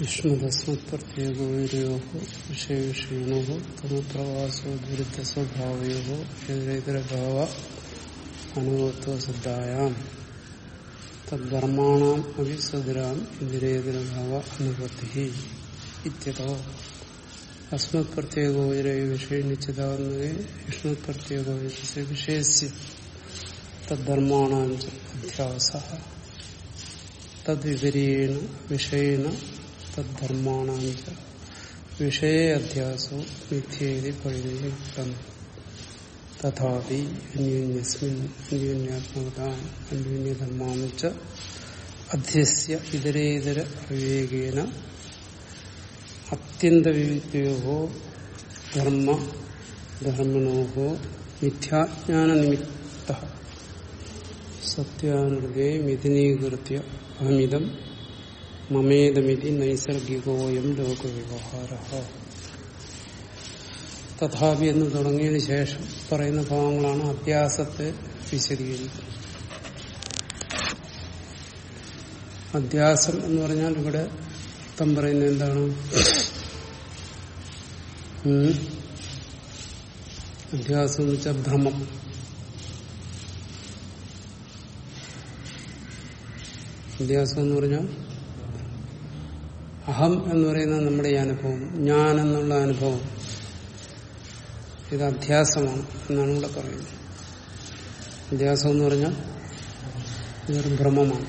വിഷ്ണുതസ്മത്പ്രത്യേകോരയോ വിഷയവിഷയണോ തമപ്രവാസോ ദുരിതസ്വഭാവയോ ഏതരഭാവ അനുഭവത്വസിദ്ധായാം. തദ്ധർമാണാം അഭിസദരാം ഇന്ദിരേതരഭാവ അനുപത്തി ഇത്യതോ. അസ്മത് പ്രത്യേകോരയോ വിഷയ നിശ്ചിതാവുന്നതേ വിഷ്ണു പ്രത്യേകോ വിഷയസ്യ തദ്ധർമാണാം അധ്യാവസ. തദ്വിപരീണ വിഷയേണ തദ്ധർമാണാഞ്ച വിഷയ അധ്യാസോ മിഥ്യേതി പരിണിതം തഥാപി അന്യോന്യസ്മിൻ അന്യോന്യാത്മകത അന്യോന്യധർമാച്ച അധ്യസ്യ ഇതരേതര അവിവേകേന അത്യന്തവിവിദ്യോ ധർമ്മ ധർമ്മിണോ മിഥ്യാജ്ഞാനനിമിത്ത സത്യാനുഗേ മിഥുനീകൃത്യ അഹമിതം മമേതമിതി നൈസർഗികോയം ലോകവ്യവഹാര തഥാപി എന്ന് തുടങ്ങിയതിനു ശേഷം പറയുന്ന ഭാവങ്ങളാണ് അധ്യാസത്തെ വിശദീകരിക്കുന്നത്. അധ്യാസം എന്ന് പറഞ്ഞാൽ ഇവിടെ അർത്ഥം പറയുന്നത് എന്താണ്? അധ്യാസം എന്ന് വെച്ചാൽ ഭ്രമം. അധ്യാസം എന്ന് പറഞ്ഞാൽ അഹം എന്ന് പറയുന്നത് നമ്മുടെ ഈ അനുഭവം ഞാൻ എന്നുള്ള അനുഭവം. ഇത് അധ്യാസമാണ് എന്നാണ് ഇവിടെ പറയുന്നത്. അധ്യാസം എന്ന് പറഞ്ഞാൽ ഇതൊരു ഭ്രമമാണ്.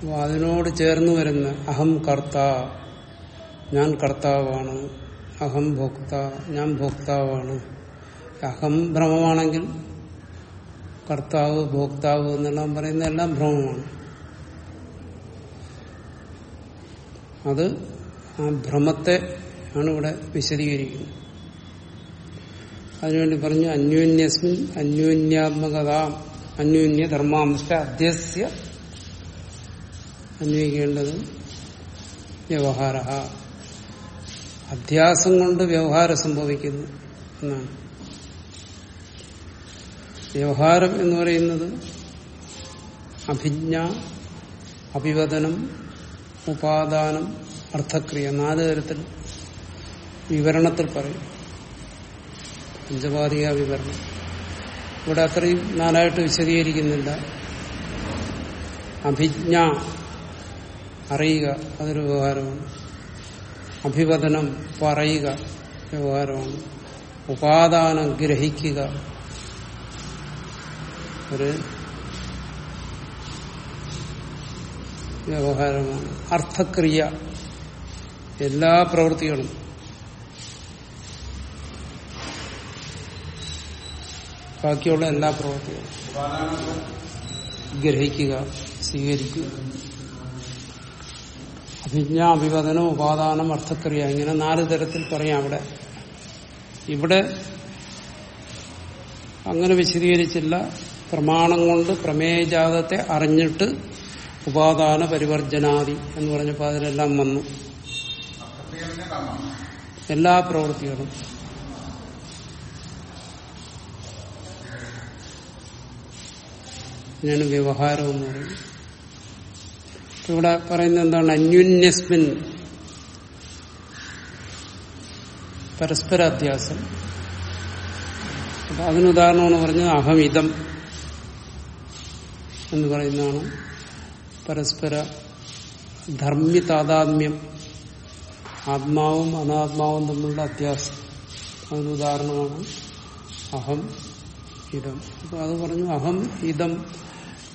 അപ്പോൾ അതിനോട് ചേർന്ന് വരുന്ന അഹം കർത്ത ഞാൻ കർത്താവാണ്. അഹം ഭോക്ത ഞാൻ ഭോക്താവാണ്. അഹം ഭ്രമമാണെങ്കിൽ കർത്താവ് ഭോക്താവ് എന്നെല്ലാം പറയുന്ന എല്ലാം ഭ്രമമാണ് അത് ആ ഭ്രമത്തെ ആണ് ഇവിടെ വിശദീകരിക്കുന്നത്. അതിനുവേണ്ടി പറഞ്ഞു അന്യോന്യസ്മിൻ അന്യോന്യാത്മകത അന്യോന്യ ധർമാംശ അധ്യസ്യ അന്വയിക്കേണ്ടത് വ്യവഹാര അധ്യാസം കൊണ്ട് വ്യവഹാരം സംഭവിക്കുന്നു എന്നാണ്. വ്യവഹാരം എന്ന് പറയുന്നത് അഭിജ്ഞ അഭിവദനം ഉപാദാനം അർത്ഥക്രിയ നാല് തരത്തിൽ വിവരണത്തിൽ പറയും. പഞ്ചപാതിക വിവരണം. ഇവിടെ അത്രയും നാലായിട്ട് വിശദീകരിക്കുന്നില്ല. അഭിജ്ഞ അറിയുക അതൊരു വ്യവഹാരമാണ്. അഭിവദനം പറയുക വ്യവഹാരമാണ്. ഉപാദാനം ഗ്രഹിക്കുക ഒരു വ്യവഹാരമാണ്. അർത്ഥക്രിയ. എല്ലാ പ്രവൃത്തികളും. ബാക്കിയുള്ള എല്ലാ പ്രവൃത്തികളും. ഗ്രഹിക്കുക സ്വീകരിക്കുക. അഭിജ്ഞാ അഭിവദനം ഉപാദാനം അർത്ഥക്രിയ ഇങ്ങനെ നാല് തരത്തിൽ പറയാം അവിടെ. ഇവിടെ അങ്ങനെ വിശദീകരിച്ചില്ല. പ്രമാണം കൊണ്ട് പ്രമേയജാതത്തെ അറിഞ്ഞിട്ട് ഉപാദാന പരിവർജനാദി എന്ന് പറഞ്ഞപ്പോൾ അതിലെല്ലാം വന്നു. എല്ലാ പ്രവൃത്തികളും. ഞാൻ വ്യവഹാരം എന്ന് പറയും ഇവിടെ പറയുന്നത് എന്താണ്? അന്യുന്യസ്മിൻ. പരസ്പര അത്യാസം അപ്പൊ അതിനുദാഹരണമാണ് പറഞ്ഞത് അഹമിതം. എന്ന് പറയുന്നതാണ് പരസ്പര ധർമ്മി താതാത്മ്യം ആത്മാവും അനാത്മാവും തമ്മിലുള്ള അത്യാസം അതിനുദാഹരണമാണ് അഹം ഇതം. അപ്പൊ അത് പറഞ്ഞു അഹം ഇതം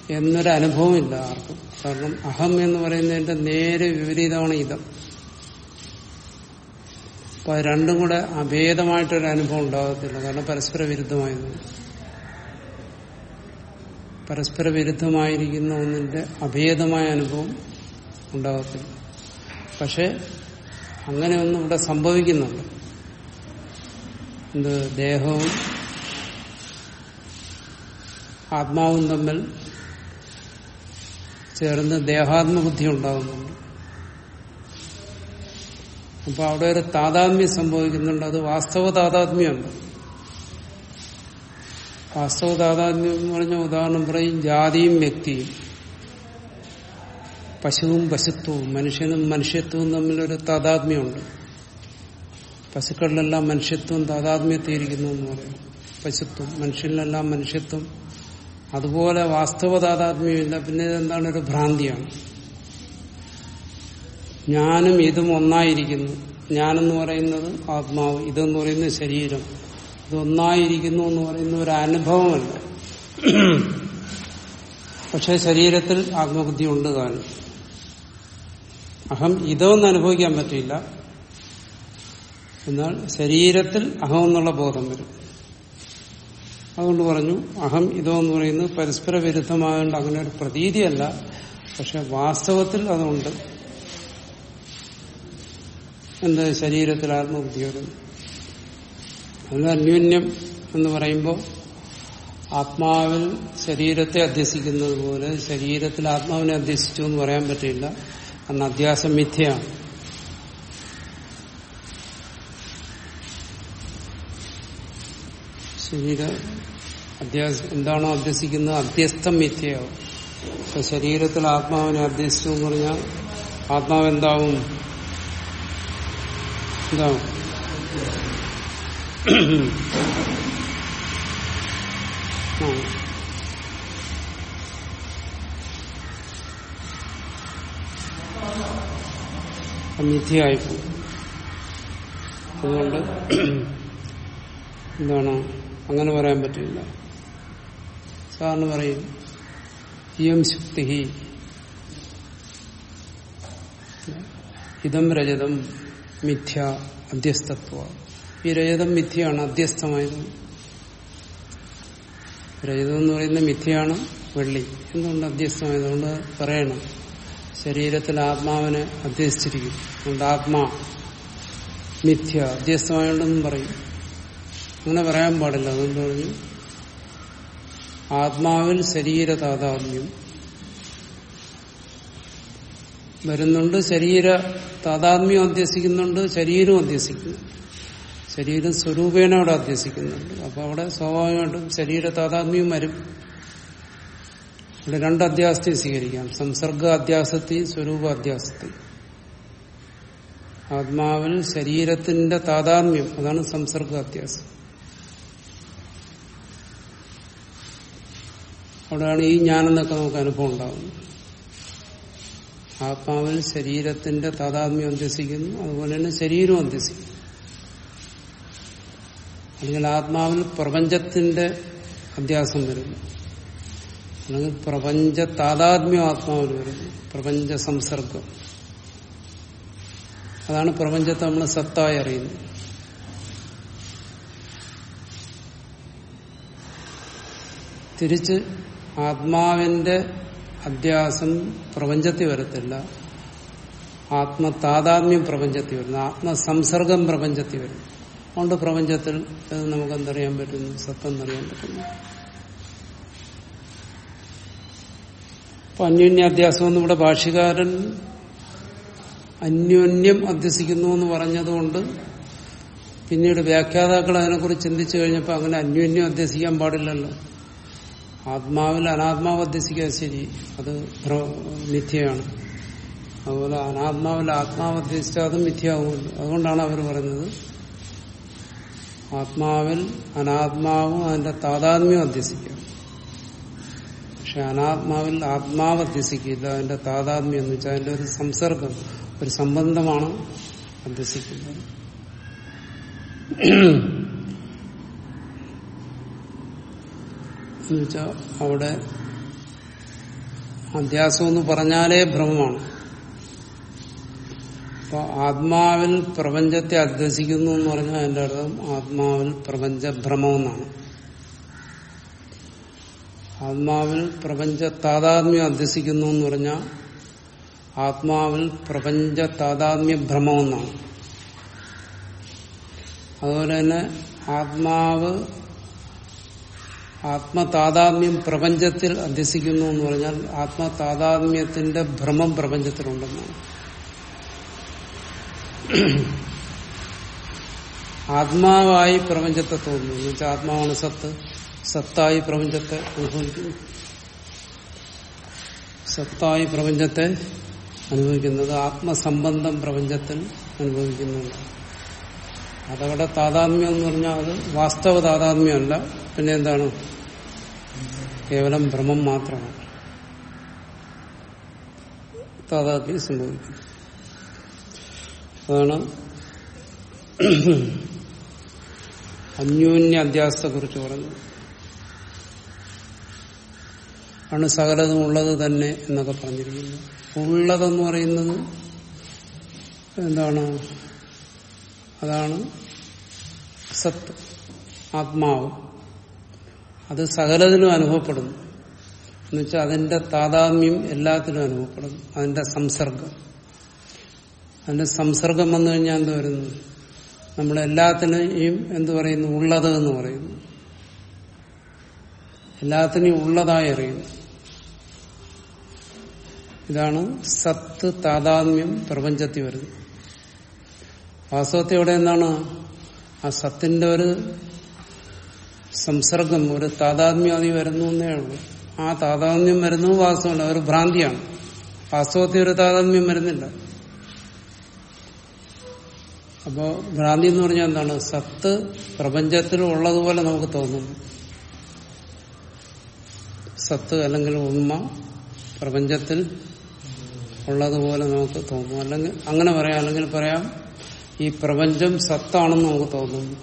എന്നൊരു അനുഭവമില്ല ആർക്കും. കാരണം അഹം എന്ന് പറയുന്നതിന്റെ നേരെ വിപരീതമാണ് ഇതം. അപ്പൊ രണ്ടും കൂടെ അഭേദമായിട്ടൊരു അനുഭവം ഉണ്ടാകത്തില്ല. കാരണം പരസ്പര വിരുദ്ധമായതുകൊണ്ട്. പരസ്പര വിരുദ്ധമായിരിക്കുന്ന ഒന്നിന്റെ അഭേദമായ അനുഭവം ഉണ്ടാകത്തില്ല പക്ഷെ അങ്ങനെയൊന്നും ഇവിടെ സംഭവിക്കുന്നുണ്ട്. എന്ത് ദേഹവും ആത്മാവും തമ്മിൽ ചേർന്ന് ദേഹാത്മബുദ്ധി ഉണ്ടാകുന്നുണ്ട് അപ്പൊ അവിടെ ഒരു താതാത്മ്യം സംഭവിക്കുന്നുണ്ട്. അത് വാസ്തവ താതാത്മ്യമുണ്ട് വാസ്തവ എന്ന് പറഞ്ഞ ഉദാഹരണം പറയും ജാതിയും വ്യക്തിയും. പശുവും പശുത്വവും മനുഷ്യനും മനുഷ്യത്വവും തമ്മിലൊരു താതാത്മ്യമുണ്ട്. പശുക്കളിലെല്ലാം മനുഷ്യത്വം താതാത്മ്യത്തിയിരിക്കുന്നു എന്ന് പറയും. പശുത്വം മനുഷ്യനിലെല്ലാം മനുഷ്യത്വം. അതുപോലെ വാസ്തവ താതാത്മ്യമില്ല പിന്നെ ഇതെന്താണ്? ഒരു ഭ്രാന്തിയാണ്. ഞാനും ഇതും ഒന്നായിരിക്കുന്നു. ഞാനെന്ന് പറയുന്നത് ആത്മാവ് ഇതെന്ന് പറയുന്നത് ശരീരം. ഇതൊന്നായിരിക്കുന്നു എന്ന് പറയുന്ന ഒരു അനുഭവമല്ല പക്ഷെ ശരീരത്തിൽ ആത്മബുദ്ധി ഉണ്ട് താനും. അഹം ഇതൊന്നും അനുഭവിക്കാൻ പറ്റില്ല എന്നാൽ ശരീരത്തിൽ അഹം എന്നുള്ള ബോധം വരും. അതുകൊണ്ട് പറഞ്ഞു അഹം ഇതോ എന്ന് പറയുന്നത് പരസ്പര വിരുദ്ധമായതുകൊണ്ട് അങ്ങനെ ഒരു പ്രതീതിയല്ല. പക്ഷെ വാസ്തവത്തിൽ അതുണ്ട്. എന്ത്? ശരീരത്തിൽ ആത്മബുദ്ധി വരുന്നു. അതിന് അന്യോന്യം എന്ന് പറയുമ്പോൾ ആത്മാവിൽ ശരീരത്തെ അധ്യസിക്കുന്നത് പോലെ ശരീരത്തിൽ ആത്മാവിനെ അധ്യസിച്ചു എന്ന് പറയാൻ പറ്റില്ല. അന്ന് അധ്യാസം മിഥ്യയാണ്. ശരീര അധ്യാസം എന്താണോ അധ്യസിക്കുന്നത് അധ്യസ്ഥം മിഥ്യയാവും. ഇപ്പൊ ശരീരത്തിൽ ആത്മാവിനെ അധ്യസിച്ചു എന്ന് പറഞ്ഞാൽ ആത്മാവ് എന്താവും? എന്താവും? ആ മിഥ്യയായിപ്പോകും അതുകൊണ്ട് എന്താണ് അങ്ങനെ പറയാൻ പറ്റില്ല. സാറിന് പറയും ഇയം ശുക്തി ഇതം രജതം മിഥ്യ അധ്യസ്ഥത്വ ഈ രജതം മിഥ്യയാണ് അധ്യസ്ഥമായത് രജതം എന്ന് പറയുന്ന മിഥ്യയാണ് വെള്ളി. എന്തുകൊണ്ട് അധ്യസ്ഥമായതുകൊണ്ട് പറയണം. ശരീരത്തിൽ ആത്മാവിനെ അധ്യസിച്ചിരിക്കും. അതുകൊണ്ട് ആത്മാ മിഥ്യ അധ്യസ്ഥമായുണ്ടെന്നും പറയും. അങ്ങനെ പറയാൻ പാടില്ല. അതുകൊണ്ട് പറഞ്ഞു ആത്മാവിൽ ശരീര താതാത്മ്യം. വരുന്നുണ്ട് ശരീര താതാത്മ്യം അധ്യസിക്കുന്നുണ്ട് ശരീരം അധ്യസിക്കുന്നു. ശരീരം സ്വരൂപേണ അവിടെ അധ്യസിക്കുന്നുണ്ട് അപ്പൊ അവിടെ സ്വാഭാവികമായിട്ടും ശരീര താതാത്മ്യം വരും. ഇവിടെ രണ്ട് അധ്യാസത്തെ സ്വീകരിക്കാം. സംസർഗ അധ്യാസത്തെയും സ്വരൂപ അധ്യാസത്തെയും ആത്മാവിൽ ശരീരത്തിന്റെ താതാത്മ്യം അതാണ് സംസർഗ അധ്യാസം. അവിടെയാണ് ഈ ജ്ഞാനെന്നൊക്കെ നമുക്ക് അനുഭവം ഉണ്ടാകുന്നത് ആത്മാവിൽ ശരീരത്തിന്റെ താതാത്മ്യം അധ്യസിക്കുന്നു അതുപോലെ തന്നെ ശരീരം അധ്യസിക്കുന്നു അല്ലെങ്കിൽ ആത്മാവിന് പ്രപഞ്ചത്തിന്റെ അധ്യാസം വരുന്നു. അല്ലെങ്കിൽ പ്രപഞ്ച താതാത്മ്യം ആത്മാവിൽ വരുന്നു. പ്രപഞ്ച സംസർഗം. അതാണ് പ്രപഞ്ചത്തെ നമ്മൾ സത്തായി അറിയുന്നത്. തിരിച്ച് ആത്മാവിന്റെ അധ്യാസം പ്രപഞ്ചത്തിൽ വരത്തില്ല. ആത്മതാതാത്മ്യം പ്രപഞ്ചത്തിൽ വരുന്നു. ആത്മസംസർഗം പ്രപഞ്ചത്തിൽ വരുന്നു. അതുകൊണ്ട് പ്രപഞ്ചത്തിൽ നമുക്ക് എന്തറിയാൻ പറ്റുന്നു സത്തെന്നറിയാൻ പറ്റുന്നു. അപ്പൊ അന്യോന്യ അധ്യാസം എന്ന് ഇവിടെ ഭാഷകാരൻ അന്യോന്യം അധ്യസിക്കുന്നു എന്ന് പറഞ്ഞതുകൊണ്ട് പിന്നീട് വ്യാഖ്യാതാക്കൾ അതിനെക്കുറിച്ച് ചിന്തിച്ചു കഴിഞ്ഞപ്പോൾ അങ്ങനെ അന്യോന്യം അധ്യസിക്കാൻ പാടില്ലല്ലോ. ആത്മാവിൽ അനാത്മാവ് അധ്യസിക്കാൻ ശരി അത് മിഥ്യയാണ്. അതുപോലെ അനാത്മാവിൽ ആത്മാവ് അധ്യസിച്ചാൽ അതും അതുകൊണ്ടാണ് അവർ പറയുന്നത് ആത്മാവിൽ അനാത്മാവും അതിന്റെ താതാത്മ്യം അധ്യസിക്കാം. പക്ഷെ അനാത്മാവിൽ ആത്മാവ് അധ്യസിക്കില്ല അതിന്റെ താതാത്മ്യം എന്ന് വെച്ചാൽ അതിന്റെ ഒരു സംസർഗം ഒരു സംബന്ധമാണ് അധ്യസിക്കുന്നത്. എന്നുവെച്ചാൽ അവിടെ അധ്യാസം എന്ന് പറഞ്ഞാലേ ഭ്രമമാണ് അപ്പൊ ആത്മാവിൽ പ്രപഞ്ചത്തെ അധ്യസിക്കുന്നു എന്ന് പറഞ്ഞാൽ അതിന്റെ അർത്ഥം ആത്മാവിൽ പ്രപഞ്ചഭ്രമം എന്നാണ്. ആത്മാവിൽ പ്രപഞ്ച താതാത്മ്യം അധ്യസിക്കുന്നു എന്ന് പറഞ്ഞാൽ ആത്മാവിൽ പ്രപഞ്ച താതാത്മ്യ ഭ്രമം എന്നാണ്. അതുപോലെ തന്നെ ആത്മാവ് ആത്മതാതാത്മ്യം പ്രപഞ്ചത്തിൽ അധ്യസിക്കുന്നു എന്ന് പറഞ്ഞാൽ ആത്മതാതാത്മ്യത്തിന്റെ ഭ്രമം പ്രപഞ്ചത്തിലുണ്ടെന്നാണ്. ആത്മാവായി പ്രപഞ്ചത്തെ തോന്നുന്നു. എന്ന് വെച്ചാൽ ആത്മാവാണ് സത്ത്. സത്തായി പ്രപഞ്ചത്തെ അനുഭവിക്കുന്നു. സത്തായി പ്രപഞ്ചത്തെ അനുഭവിക്കുന്നത് ആത്മസംബന്ധം പ്രപഞ്ചത്തിൽ അനുഭവിക്കുന്നുണ്ട്. അതവിടെ താതാത്മ്യം എന്ന് പറഞ്ഞാൽ അത് വാസ്തവ താതാത്മ്യമല്ല. പിന്നെ എന്താണ്? കേവലം ഭ്രമം മാത്രമാണ്. താതാത്മ്യം സംഭവിക്കുന്നത് അതാണ് അന്യോന്യ അധ്യാസത്തെ കുറിച്ച് പറഞ്ഞത് ആണ് സകലതും ഉള്ളത് തന്നെ എന്നൊക്കെ പറഞ്ഞിരിക്കുന്നു. ഉള്ളതെന്ന് പറയുന്നത് എന്താണ്? അതാണ് സത്ത് ആത്മാവ്. അത് സകലതിനും അനുഭവപ്പെടുന്നു. എന്നുവെച്ചാൽ അതിന്റെ താതാത്മ്യം എല്ലാത്തിനും അനുഭവപ്പെടുന്നു. അതിന്റെ സംസർഗം. അതിന്റെ സംസർഗം വന്നു കഴിഞ്ഞാൽ എന്ത് വരുന്നു നമ്മളെല്ലാത്തിനെയും എന്തു പറയുന്നു? ഉള്ളത് എന്ന് പറയുന്നു. എല്ലാത്തിനെയും ഉള്ളതായി അറിയുന്നു. ഇതാണ് സത്ത് താതാത്മ്യം പ്രപഞ്ചത്തിൽ വരുന്നത്. വാസ്തവത്തിൽ ഇവിടെ എന്താണ്? ആ സത്തിന്റെ ഒരു സംസർഗം ഒരു താതാത്മ്യം അതി വരുന്നു എന്നേ ഉള്ളൂ. ആ താതാത്മ്യം വരുന്നത് വാസ്തവമല്ല ഒരു ഭ്രാന്തിയാണ്. വാസ്തവത്തിൽ ഒരു താതാത്മ്യം വരുന്നില്ല. അപ്പോ ഭ്രാന്തി എന്ന് പറഞ്ഞാൽ എന്താണ്? സത്ത് പ്രപഞ്ചത്തിൽ ഉള്ളതുപോലെ നമുക്ക് തോന്നുന്നു സത്ത് അല്ലെങ്കിൽ ഉണ്മ പ്രപഞ്ചത്തിൽ ഉള്ളതുപോലെ നമുക്ക് തോന്നും. അല്ലെങ്കിൽ അങ്ങനെ പറയാം. അല്ലെങ്കിൽ പറയാം ഈ പ്രപഞ്ചം സത്താണെന്ന് നമുക്ക് തോന്നുന്നു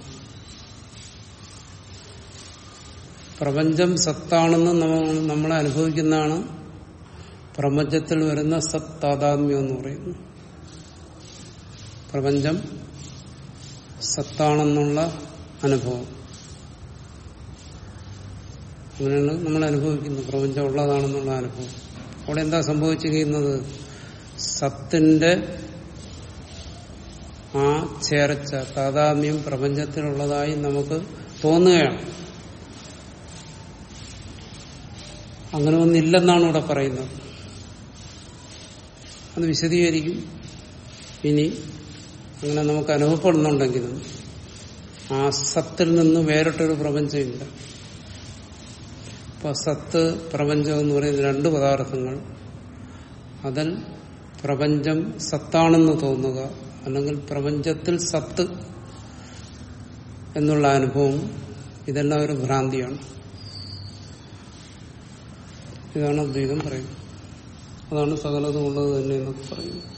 പ്രപഞ്ചം സത്താണെന്ന് നമ്മൾ അനുഭവിക്കുന്നതാണ് പ്രപഞ്ചത്തിൽ വരുന്ന സത്താതാത്മ്യം എന്ന് പറയുന്നു പ്രപഞ്ചം സത്താണെന്നുള്ള അനുഭവം. അങ്ങനെയാണ് നമ്മൾ അനുഭവിക്കുന്നത്. പ്രപഞ്ചം ഉള്ളതാണെന്നുള്ള അനുഭവം. അവിടെ എന്താ സംഭവിച്ചിരിക്കുന്നത്? സത്തിന്റെ ആ ചേർച്ച താതാമ്യം പ്രപഞ്ചത്തിലുള്ളതായി നമുക്ക് തോന്നുകയാണ്. അങ്ങനെ ഒന്നില്ലെന്നാണ് ഇവിടെ പറയുന്നത്. അത് വിശദീകരിക്കും. ഇനി അങ്ങനെ നമുക്ക് അനുഭവപ്പെടുന്നുണ്ടെങ്കിലും ആ സത്തിൽ നിന്ന് വേറിട്ടൊരു പ്രപഞ്ചമില്ല. ഇപ്പൊ സത്ത് പ്രപഞ്ചം എന്ന് പറയുന്ന രണ്ട് പദാർത്ഥങ്ങൾ അതിൽ പ്രപഞ്ചം സത്താണെന്ന് തോന്നുക അല്ലെങ്കിൽ പ്രപഞ്ചത്തിൽ സത്ത് എന്നുള്ള അനുഭവം ഇതെല്ലാം ഒരു ഭ്രാന്തിയാണ്. ഇതാണ് അദ്വൈതം പറയുന്നത്. അതാണ് സകലതുമുള്ളത് തന്നെ എന്നൊക്കെ പറയുന്നത്.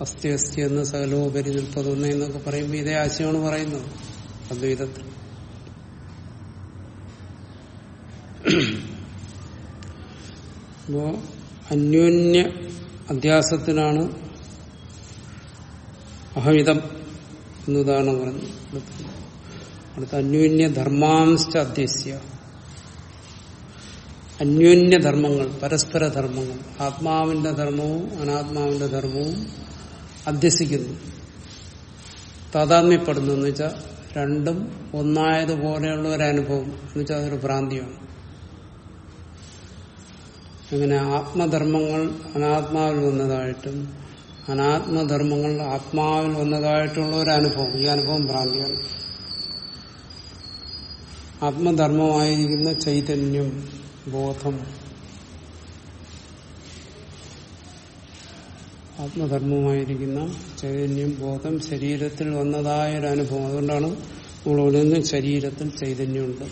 അസ്ഥി അസ്ഥി എന്ന് സകലോപരി നിൽപ്പതൊന്ന് എന്നൊക്കെ പറയുമ്പോൾ ഇതേ ആശയമാണ് പറയുന്നത്. അദ്വൈതത്തിൽ. അപ്പോ അന്യോന്യ അധ്യാസത്തിനാണ് അഹമിതം എന്ന് ഉദാഹരണം പറഞ്ഞു അടുത്ത അന്യോന്യ ധർമാംശ അധ്യസ്യ. അന്യോന്യ ധർമ്മങ്ങൾ പരസ്പര ധർമ്മങ്ങൾ. ആത്മാവിന്റെ ധർമ്മവും അനാത്മാവിന്റെ ധർമ്മവും അധ്യസിക്കുന്നു താതാത്മ്യപ്പെടുന്നു എന്ന് വെച്ചാൽ രണ്ടും ഒന്നായതുപോലെയുള്ള ഒരു അനുഭവം എന്ന് വെച്ചാൽ അതൊരു ഭ്രാന്തിയാണ്. അങ്ങനെ ആത്മധർമ്മങ്ങൾ അനാത്മാവിൽ വന്നതായിട്ടും അനാത്മധർമ്മങ്ങൾ ആത്മാവിൽ വന്നതായിട്ടുള്ള ഒരു അനുഭവം ഈ അനുഭവം ഭ്രാന്തിയാണ്. ആത്മധർമ്മമായിരിക്കുന്ന ചൈതന്യം ബോധം ആത്മധർമ്മമായിരിക്കുന്ന ചൈതന്യം ബോധം ശരീരത്തിൽ വന്നതായ ഒരു അനുഭവം അതുകൊണ്ടാണ് നമ്മൾ ഒളിന്ന് ശരീരത്തിൽ ചൈതന്യമുണ്ട്.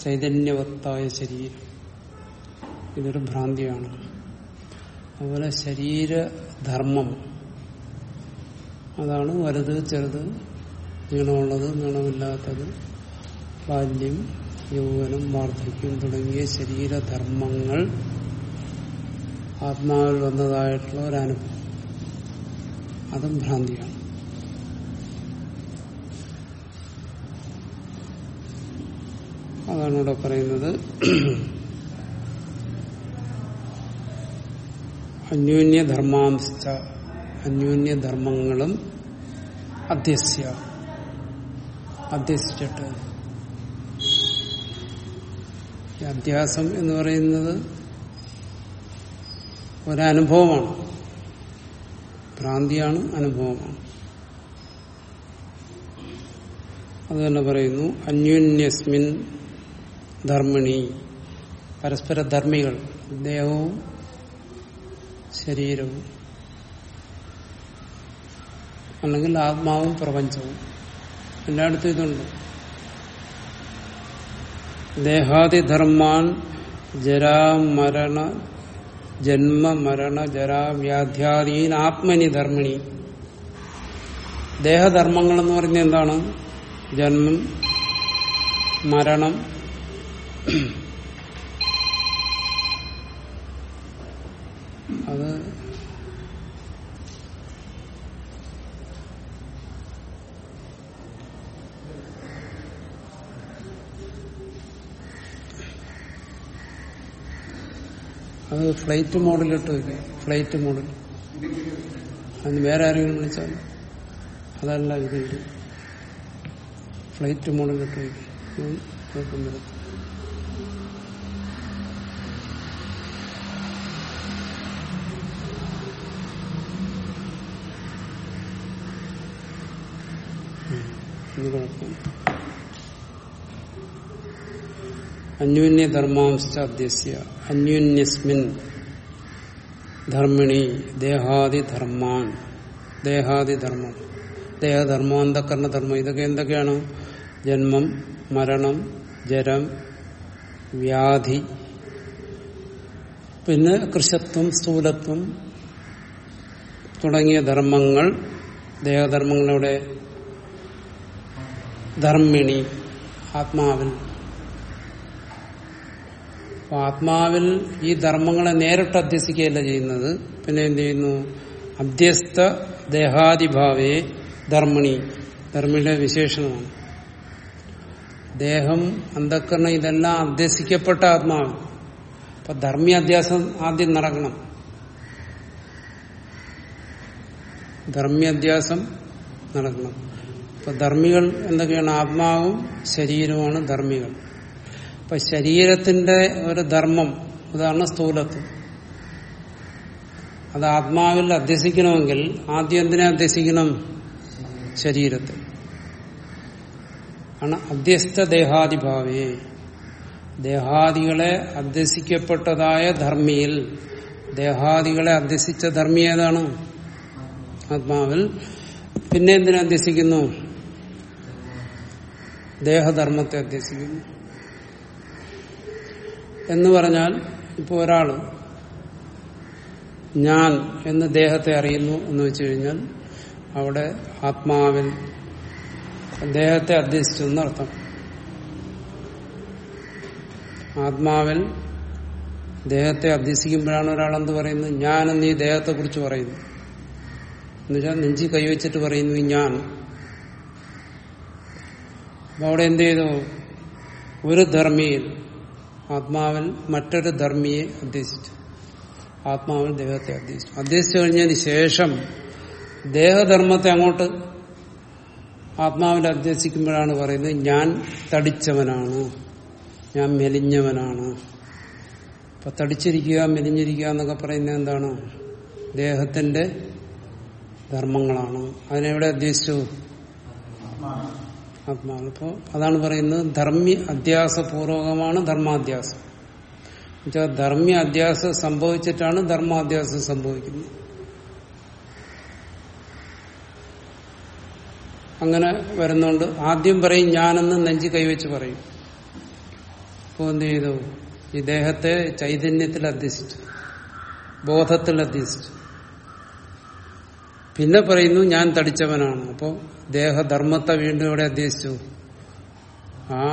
ചൈതന്യവത്തായ ശരീരം. ഇതൊരു ഭ്രാന്തിയാണ്. അതുപോലെ ശരീരധർമ്മം. അതാണ് വലുത് ചെറുത് നീളമുള്ളത് നീളമില്ലാത്തത് ബാല്യം യൗവനം വാർദ്ധക്യം തുടങ്ങിയ ശരീരധർമ്മങ്ങൾ ആത്മാവിൽ വന്നതായിട്ടുള്ള ഒരനുഭവം. അതും ഭ്രാന്തിയാണ്. അതാണ് ഇവിടെ പറയുന്നത്. അന്യോന്യധർമാംശ അന്യോന്യധർമ്മങ്ങളും അധ്യസ്യ അധ്യസിച്ചിട്ട്. അധ്യാസം എന്ന് പറയുന്നത് ഒരനുഭവമാണ്. ഭ്രാന്തിയാണ് അനുഭവമാണ്. അത് തന്നെ പറയുന്നു അന്യോന്യസ്മിൻ ധർമ്മിണി. പരസ്പര ധർമ്മികൾ ദേഹവും ശരീരവും അല്ലെങ്കിൽ ആത്മാവും പ്രപഞ്ചവും. എല്ലായിടത്തും ഇതുണ്ട്. ദേഹാദിധർമാൻ ജരാമരണ ജന്മ മരണ ജരാവ്യാധ്യാദീൻ ആത്മനി ധർമ്മിണി. ദേഹധർമ്മങ്ങൾ എന്ന് പറയുന്നത് എന്താണ്? ജന്മം മരണം. അത് അത് ഫ്ലൈറ്റ് മോഡലിട്ട് വയ്ക്കും ഫ്ലൈറ്റ് മോഡൽ. അതിന് വേറെ ആരെങ്കിലും വിളിച്ചാൽ അതല്ല ഇത് ഇത്. ഫ്ലൈറ്റ് മോഡലിട്ട് വയ്ക്കും. ഉം, ഇത് കുഴപ്പം അന്യോന്യധർമാംശാദ്യസ്യ അന്യോന്യസ്മിൻ ധർമ്മിണി ദേഹാദിധർമാൻ ദേഹാദിധർമ്മം ദേഹധർമ്മം ഇതൊക്കെ എന്തൊക്കെയാണ്? ജന്മം മരണം ജരം വ്യാധി. പിന്നെ കൃഷത്വം സ്ഥൂലത്വം തുടങ്ങിയ ധർമ്മങ്ങൾ ദേഹധർമ്മങ്ങളുടെ ധർമ്മിണി ആത്മാവിൽ. അപ്പൊ ആത്മാവിൽ ഈ ധർമ്മങ്ങളെ നേരിട്ട് അധ്യസിക്കുകയല്ല ചെയ്യുന്നത്. പിന്നെ എന്ത് ചെയ്യുന്നു? അധ്യസ്ഥ ദേഹാദിഭാവേ ധർമ്മിണി. ധർമ്മിയുടെ വിശേഷണമാണ്. ദേഹം അന്ധക്കരണം ഇതെല്ലാം അധ്യസിക്കപ്പെട്ട ആത്മാവ്. അപ്പൊ ധർമ്മി അധ്യാസം ആദ്യം നടക്കണം. ധർമ്മി അധ്യാസം നടക്കണം. അപ്പൊ ധർമ്മികൾ എന്തൊക്കെയാണ്? ആത്മാവും ശരീരവുമാണ് ധർമ്മികൾ. അപ്പൊ ശരീരത്തിന്റെ ഒരു ധർമ്മം അതാണ് സ്ഥൂലത്വം അത് ആത്മാവിൽ അധ്യസിക്കണമെങ്കിൽ ആദ്യം എന്തിനെ അധ്യസിക്കണം? ശരീരത്തെ. ആണ് അധ്യസ്ഥ ദേഹാദിഭാവേ ദേഹാദികളെ അധ്യസിക്കപ്പെട്ടതായ ധർമ്മിയിൽ ദേഹാദികളെ അധ്യസിച്ച ധർമ്മി ഏതാണ്? ആത്മാവിൽ. പിന്നെ എന്തിനെ അധ്യസിക്കുന്നു? ദേഹധർമ്മത്തെ അധ്യസിക്കുന്നു. എന്ന് പറഞ്ഞാൽ ഇപ്പോൾ ഒരാൾ ഞാൻ എന്ന് ദേഹത്തെ അറിയുന്നു എന്ന് വെച്ചു കഴിഞ്ഞാൽ അവിടെ ആത്മാവിൽ ദേഹത്തെ അധ്യസിച്ചു എന്നർത്ഥം ആത്മാവിൽ ദേഹത്തെ അധ്യസിക്കുമ്പോഴാണ് ഒരാൾ എന്ത് പറയുന്നത്? ഞാൻ എന്ന് ഈ ദേഹത്തെ കുറിച്ച് പറയുന്നു എന്നുവെച്ചാൽ നെഞ്ചി കൈവച്ചിട്ട് പറയുന്നു ഞാൻ. അപ്പൊ അവിടെ എന്ത് ചെയ്തു? ഒരു ധർമ്മിയിൽ ആത്മാവിൽ മറ്റൊരു ധർമ്മിയെ അധ്യസിച്ചു ആത്മാവിൽ ദേഹത്തെ അധ്യസിച്ചു അധ്യസിച്ചു കഴിഞ്ഞതിന് ശേഷം ദേഹധർമ്മത്തെ അങ്ങോട്ട് ആത്മാവിൽ അധ്യസിക്കുമ്പോഴാണ് പറയുന്നത് ഞാൻ തടിച്ചവനാണ്. ഞാൻ മെലിഞ്ഞവനാണ്. അപ്പൊ തടിച്ചിരിക്കുക മെലിഞ്ഞിരിക്കുക എന്നൊക്കെ പറയുന്നത് എന്താണ്? ദേഹത്തിന്റെ ധർമ്മങ്ങളാണ്. അതിനെവിടെ അധ്യസിച്ചു ആത്മാവ്. അപ്പോൾ അതാണ് പറയുന്നത് ധർമ്മി അധ്യാസപൂർവകമാണ് ധർമാധ്യാസം എന്നുവെച്ചാൽ ധർമ്മി അധ്യാസം സംഭവിച്ചിട്ടാണ് ധർമാധ്യാസം സംഭവിക്കുന്നത്. അങ്ങനെ വരുന്നോണ്ട് ആദ്യം പറയും ഞാനെന്ന് നെഞ്ചി കൈവച്ച് പറയും. അപ്പോ എന്ത് ചെയ്തു? ഈ ദേഹത്തെ ചൈതന്യത്തിൽ അധ്യസിച്ചു ബോധത്തിൽ അധ്യസിച്ചു പിന്നെ പറയുന്നു ഞാൻ തടിച്ചവനാണ്. അപ്പോൾ ദേഹധർമ്മത്തെ വീണ്ടും ഇവിടെ അധ്യസിച്ചു ആ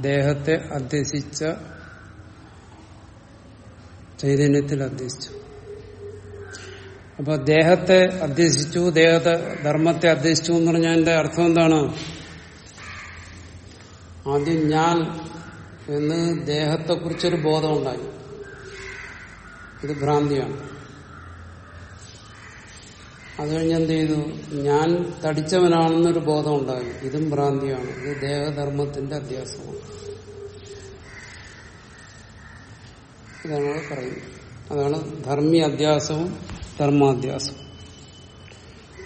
ദേഹത്തെ അധ്യസിച്ച ചൈതന്യത്തിൽ അധ്യസിച്ചു അപ്പൊ ദേഹത്തെ അധ്യസിച്ചു ദേഹത്തെ ധർമ്മത്തെ അധ്യസിച്ചു എന്ന് പറഞ്ഞാൽ എന്റെ അർത്ഥം എന്താണ്? ആദ്യം ഞാൻ എന്ന് ദേഹത്തെക്കുറിച്ചൊരു ബോധമുണ്ടായി. ഇത് ഭ്രാന്തിയാണ്. അത് കഴിഞ്ഞ് എന്ത് ചെയ്തു? ഞാൻ തടിച്ചവനാണെന്നൊരു ബോധം ഉണ്ടായി ഇതും ഭ്രാന്തിയാണ്. ഇത് ദേഹധർമ്മത്തിന്റെ അധ്യാസമാണ് ഇതാണ് പറയുന്നത്. അതാണ് ധർമ്മി അധ്യാസവും ധർമാധ്യാസവും.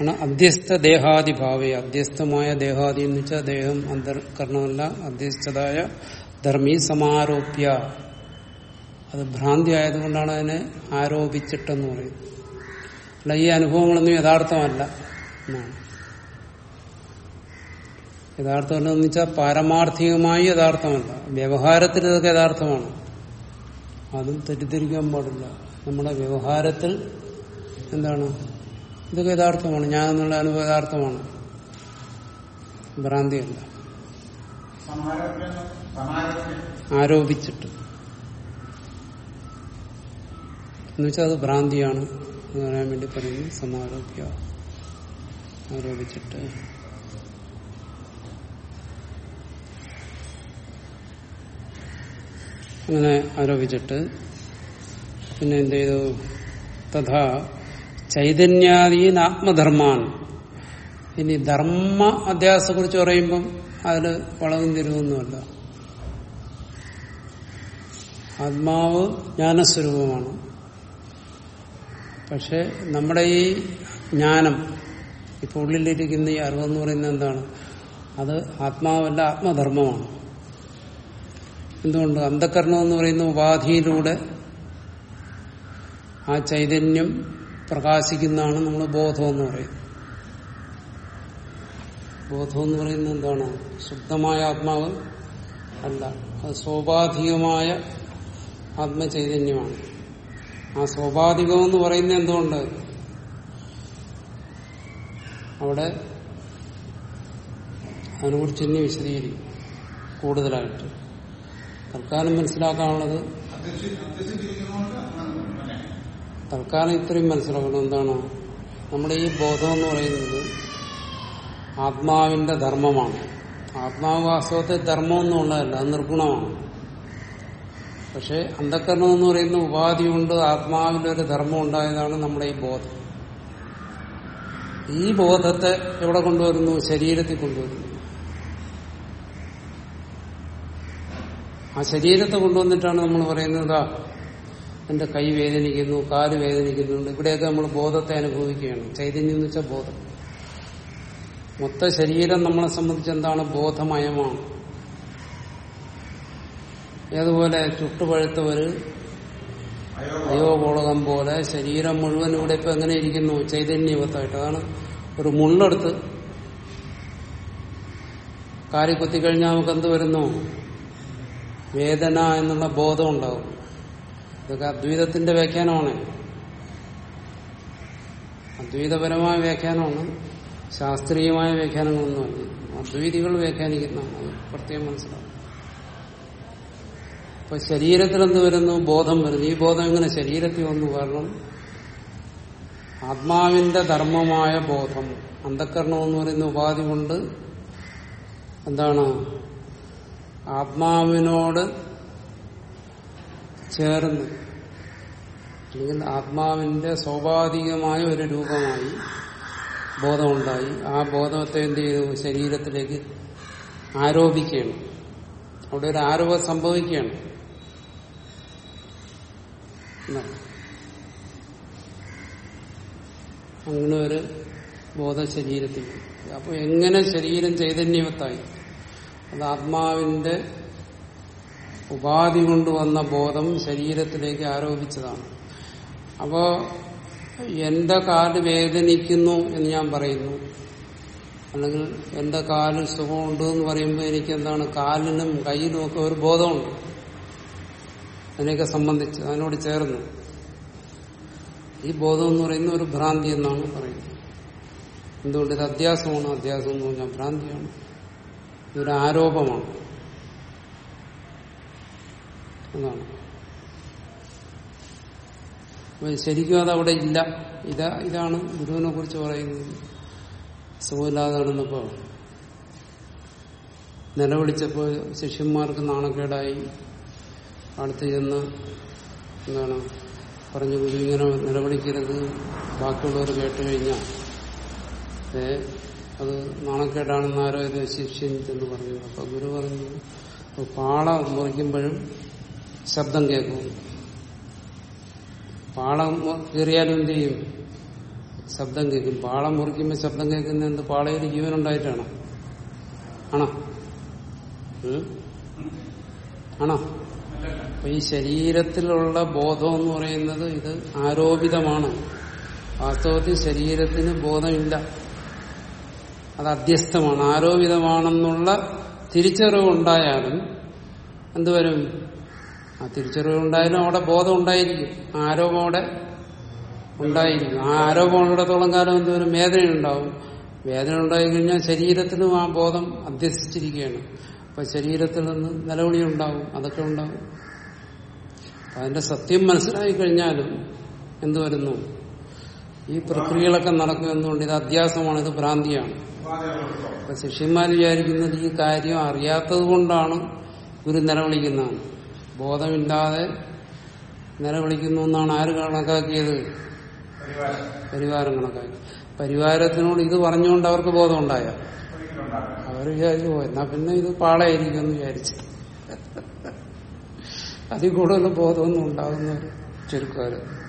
ആണ് അധ്യസ്ഥ ദേഹാദിഭാവേ അധ്യസ്ഥമായ ദേഹാദി എന്ന് വെച്ചാൽ ദേഹം അന്തർക്കരണമല്ല അധ്യസ്ഥതായ ധർമ്മി സമാരോപ്യ. അത് ഭ്രാന്തി ആയതുകൊണ്ടാണ് അതിനെ ആരോപിച്ചിട്ടെന്ന് പറയുന്നത്. അല്ല ഈ അനുഭവങ്ങളൊന്നും യഥാർത്ഥമല്ല. എന്നാണ്. യഥാർത്ഥമല്ലെന്ന് വെച്ചാൽ പാരമാർത്ഥികമായി യഥാർത്ഥമല്ല. വ്യവഹാരത്തിൽ ഇതൊക്കെ യഥാർത്ഥമാണ്. അതും തെറ്റിദ്ധരിക്കാൻ പാടില്ല. നമ്മുടെ വ്യവഹാരത്തിൽ എന്താണ്? ഇതൊക്കെ യഥാർത്ഥമാണ്. ഞാൻ എന്നുള്ള അനുഭവം യഥാർത്ഥമാണ്. ഭ്രാന്തിയല്ല. ആരോപിച്ചിട്ട്. എന്നുവെച്ചാൽ അത് ഭ്രാന്തിയാണ്. എന്ന് പറയാൻ വേണ്ടി പറയുന്നു. സമാരോപ്യ ആരോപിച്ചിട്ട്. അങ്ങനെ ആരോപിച്ചിട്ട്. പിന്നെ എന്ത് ചെയ്തു? തഥാ ചൈതന്യാദീൻ ആത്മധർമാൻ ഇനി ധർമ്മ അധ്യാസത്തെ കുറിച്ച് പറയുമ്പം അതിൽ വളവും തിരുവൊന്നുമല്ല. ആത്മാവ് ജ്ഞാനസ്വരൂപമാണ്. പക്ഷെ നമ്മുടെ ഈ ജ്ഞാനം ഇപ്പൊ ഉള്ളിലിരിക്കുന്ന ഈ അറിവെന്ന് പറയുന്നത് എന്താണ്? അത് ആത്മാവല്ല ആത്മധർമ്മമാണ്. എന്തുകൊണ്ട്? അന്ധകരണം എന്ന് പറയുന്ന ഉപാധിയിലൂടെ ആ ചൈതന്യം പ്രകാശിക്കുന്നതാണ് നമ്മൾ ബോധം എന്ന് പറയുന്നത്. ബോധം എന്ന് പറയുന്നത് എന്താണ്? ശുദ്ധമായ ആത്മാവ് അല്ല. അത് സ്വാഭാവികമായ ആത്മചൈതന്യമാണ്. ആ സ്വാഭാവികം എന്ന് പറയുന്നത് എന്തുകൊണ്ട്? അവിടെ അതിനെക്കുറിച്ച് ഇനി വിശദീകരിക്കും. കൂടുതലായിട്ട്. തൽക്കാലം മനസ്സിലാക്കാനുള്ളത് തൽക്കാലം ഇത്രയും മനസ്സിലാക്കണം. എന്താണ്? നമ്മുടെ ഈ ബോധം എന്ന് പറയുന്നത് ആത്മാവിന്റെ ധർമ്മമാണ്. ആത്മാവ് വാസ്തവത്തെ ധർമ്മമൊന്നും ഉള്ളതല്ല അത് നിർഗുണമാണ്. പക്ഷെ അന്ധക്കരണം എന്ന് പറയുന്ന ഉപാധി കൊണ്ട് ഒരു ധർമ്മം ഉണ്ടായതാണ് നമ്മുടെ ഈ ബോധം. ഈ ബോധത്തെ എവിടെ കൊണ്ടുവരുന്നു? ശരീരത്തിൽ കൊണ്ടുവരുന്നു. ആ ശരീരത്തെ കൊണ്ടുവന്നിട്ടാണ് നമ്മൾ പറയുന്നത് എന്റെ കൈ വേദനിക്കുന്നു കാൽ വേദനിക്കുന്നുണ്ട്. ഇവിടെയൊക്കെ നമ്മൾ ബോധത്തെ അനുഭവിക്കുകയാണ്. ചൈതന്യം എന്ന് വെച്ചാൽ ബോധം. മൊത്ത ശരീരം നമ്മളെ സംബന്ധിച്ച് എന്താണ്? ബോധമയമാണ്. ഏതുപോലെ ചുട്ടുപഴുത്തവര് അയോഗോളകം പോലെ ശരീരം മുഴുവൻ ഇവിടെ ഇപ്പൊ എങ്ങനെ ഇരിക്കുന്നു? ചൈതന്യവത്തായിട്ട്. അതാണ് ഒരു മുള്ളെടുത്ത്. കാരി കുത്തിക്കഴിഞ്ഞാൽ നമുക്ക് എന്ത് വരുന്നു? വേദന എന്നുള്ള ബോധം ഉണ്ടാവും. ഇതൊക്കെ അദ്വൈതത്തിന്റെ വ്യാഖ്യാനമാണ്. അദ്വൈതപരമായ വ്യാഖ്യാനമാണ്. ശാസ്ത്രീയമായ വ്യാഖ്യാനങ്ങളൊന്നുമല്ല. അദ്വൈതികൾ വ്യാഖ്യാനിക്കുന്നതാണ്. പ്രത്യേകം മനസ്സിലാവും അപ്പൊ ശരീരത്തിൽ എന്ത് വരുന്നു? ബോധം വരുന്നു. ഈ ബോധം എങ്ങനെ ശരീരത്തിൽ വന്നു കാരണം ആത്മാവിന്റെ ധർമ്മമായ ബോധം. അന്ധക്കരണം എന്ന് പറയുന്ന ഉപാധി കൊണ്ട് എന്താണ്? ആത്മാവിനോട് ചേർന്ന് അല്ലെങ്കിൽ ആത്മാവിന്റെ സ്വാഭാവികമായ ഒരു രൂപമായി ബോധമുണ്ടായി. ആ ബോധത്തെ എന്ത് ചെയ്തു? ശരീരത്തിലേക്ക് ആരോപിക്കുകയാണ്. അവിടെ ഒരു ആരോപം സംഭവിക്കുകയാണ്. അങ്ങനെ ഒരു ബോധം ശരീരത്തിൽ അപ്പൊ എങ്ങനെ ശരീരം ചൈതന്യവത്തായി അത് ആത്മാവിന്റെ ഉപാധി കൊണ്ടുവന്ന ബോധം ശരീരത്തിലേക്ക് ആരോപിച്ചതാണ്. അപ്പോ എന്റെ കാൽ വേദനിക്കുന്നു എന്ന് ഞാൻ പറയുന്നു. അല്ലെങ്കിൽ എന്റെ കാലിൽ സുഖമുണ്ട് എന്ന് പറയുമ്പോൾ എനിക്ക് എന്താണ് കാലിനും കയ്യിലും ഒക്കെ ഒരു ബോധമുണ്ട്. അതിനെയൊക്കെ സംബന്ധിച്ച് അതിനോട് ചേർന്ന്. ഈ ബോധം എന്ന് പറയുന്ന ഒരു ഭ്രാന്തി എന്നാണ് പറയുന്നത്. എന്തുകൊണ്ട് ഇത് അധ്യാസമാണ്? അധ്യാസം എന്ന് പറഞ്ഞാൽ ഭ്രാന്തിയാണ്. ഇതൊരു ആരോപമാണ്. എന്നാണ് ശരിക്കും അത് അവിടെ ഇല്ല. ഇതാ ഇതാണ് ഗുരുവിനെ കുറിച്ച് പറയുന്നത്. സുഖമില്ലാതെ നടന്നപ്പോ നിലവിളിച്ചപ്പോ ശിഷ്യന്മാർക്ക് നാണക്കേടായി. അടുത്ത് ചെന്ന് എന്താണ് പറഞ്ഞു ഗുരു ഇങ്ങനെ നിലവിളിക്കരുത്. ബാക്കിയുള്ളവർ കേട്ട് കഴിഞ്ഞാൽ ഏ അത് നാണക്കേടാണെന്ന് ആരോ ഇത് ശിക്ഷിച്ചെന്ന് പറഞ്ഞു. അപ്പൊ ഗുരു പറഞ്ഞു പാള മുറിക്കുമ്പോഴും ശബ്ദം കേൾക്കും. പാളം കീറിയാലും എന്ത് ചെയ്യും? ശബ്ദം കേൾക്കും. പാളം മുറിക്കുമ്പോൾ ശബ്ദം കേൾക്കുന്ന എന്ത്? പാളയിൽ ജീവനുണ്ടായിട്ടാണോ ആണോ? ആണോ? അപ്പൊ ഈ ശരീരത്തിലുള്ള ബോധം എന്ന് പറയുന്നത് ഇത് ആരോപിതമാണ്. വാസ്തവത്തിൽ ശരീരത്തിന് ബോധമില്ല. അത് അധ്യസ്ഥമാണ്. ആരോപിതമാണെന്നുള്ള തിരിച്ചറിവ് ഉണ്ടായാലും എന്തുവരും? ആ തിരിച്ചറിവ് ഉണ്ടായാലും അവിടെ ബോധം ഉണ്ടായിരിക്കും. ആരോപം അവിടെ ഉണ്ടായിരിക്കും. ആ ആരോപം ഉള്ളിടത്തോളം കാലം എന്തുവരും? വേദന ഉണ്ടാവും വേദന ഉണ്ടായി കഴിഞ്ഞാൽ ശരീരത്തിനും ആ ബോധം അധ്യസിച്ചിരിക്കുകയാണ്. അപ്പൊ ശരീരത്തിൽ നിന്ന് നിലവിളി ഉണ്ടാവും അതൊക്കെ ഉണ്ടാവും. അതിന്റെ സത്യം മനസ്സിലായി കഴിഞ്ഞാലും എന്തു വരുന്നു? ഈ പ്രക്രിയകളൊക്കെ നടക്കുമെന്നുകൊണ്ട് ഇത് അധ്യാസമാണ് ഇത് ഭ്രാന്തിയാണ്. അപ്പൊ ശിഷ്യന്മാർ വിചാരിക്കുന്നത് ഈ കാര്യം അറിയാത്തത് കൊണ്ടാണ് ഗുരു നിലവിളിക്കുന്നതാണ്. ബോധമില്ലാതെ നിലവിളിക്കുന്നു എന്നാണ് ആര് കണക്കാക്കിയത്? പരിവാരം കണക്കാക്കി. പരിവാരത്തിനോട് ഇത് പറഞ്ഞുകൊണ്ട് അവർക്ക് ബോധമുണ്ടായ. അവർ വിചാരിച്ചു എന്നാ പിന്നെ ഇത് പാളയായിരിക്കും എന്ന് വിചാരിച്ചു. അതിൽ കൂടുതൽ ബോധമൊന്നും ഉണ്ടാകുന്ന ചുരുക്കവര്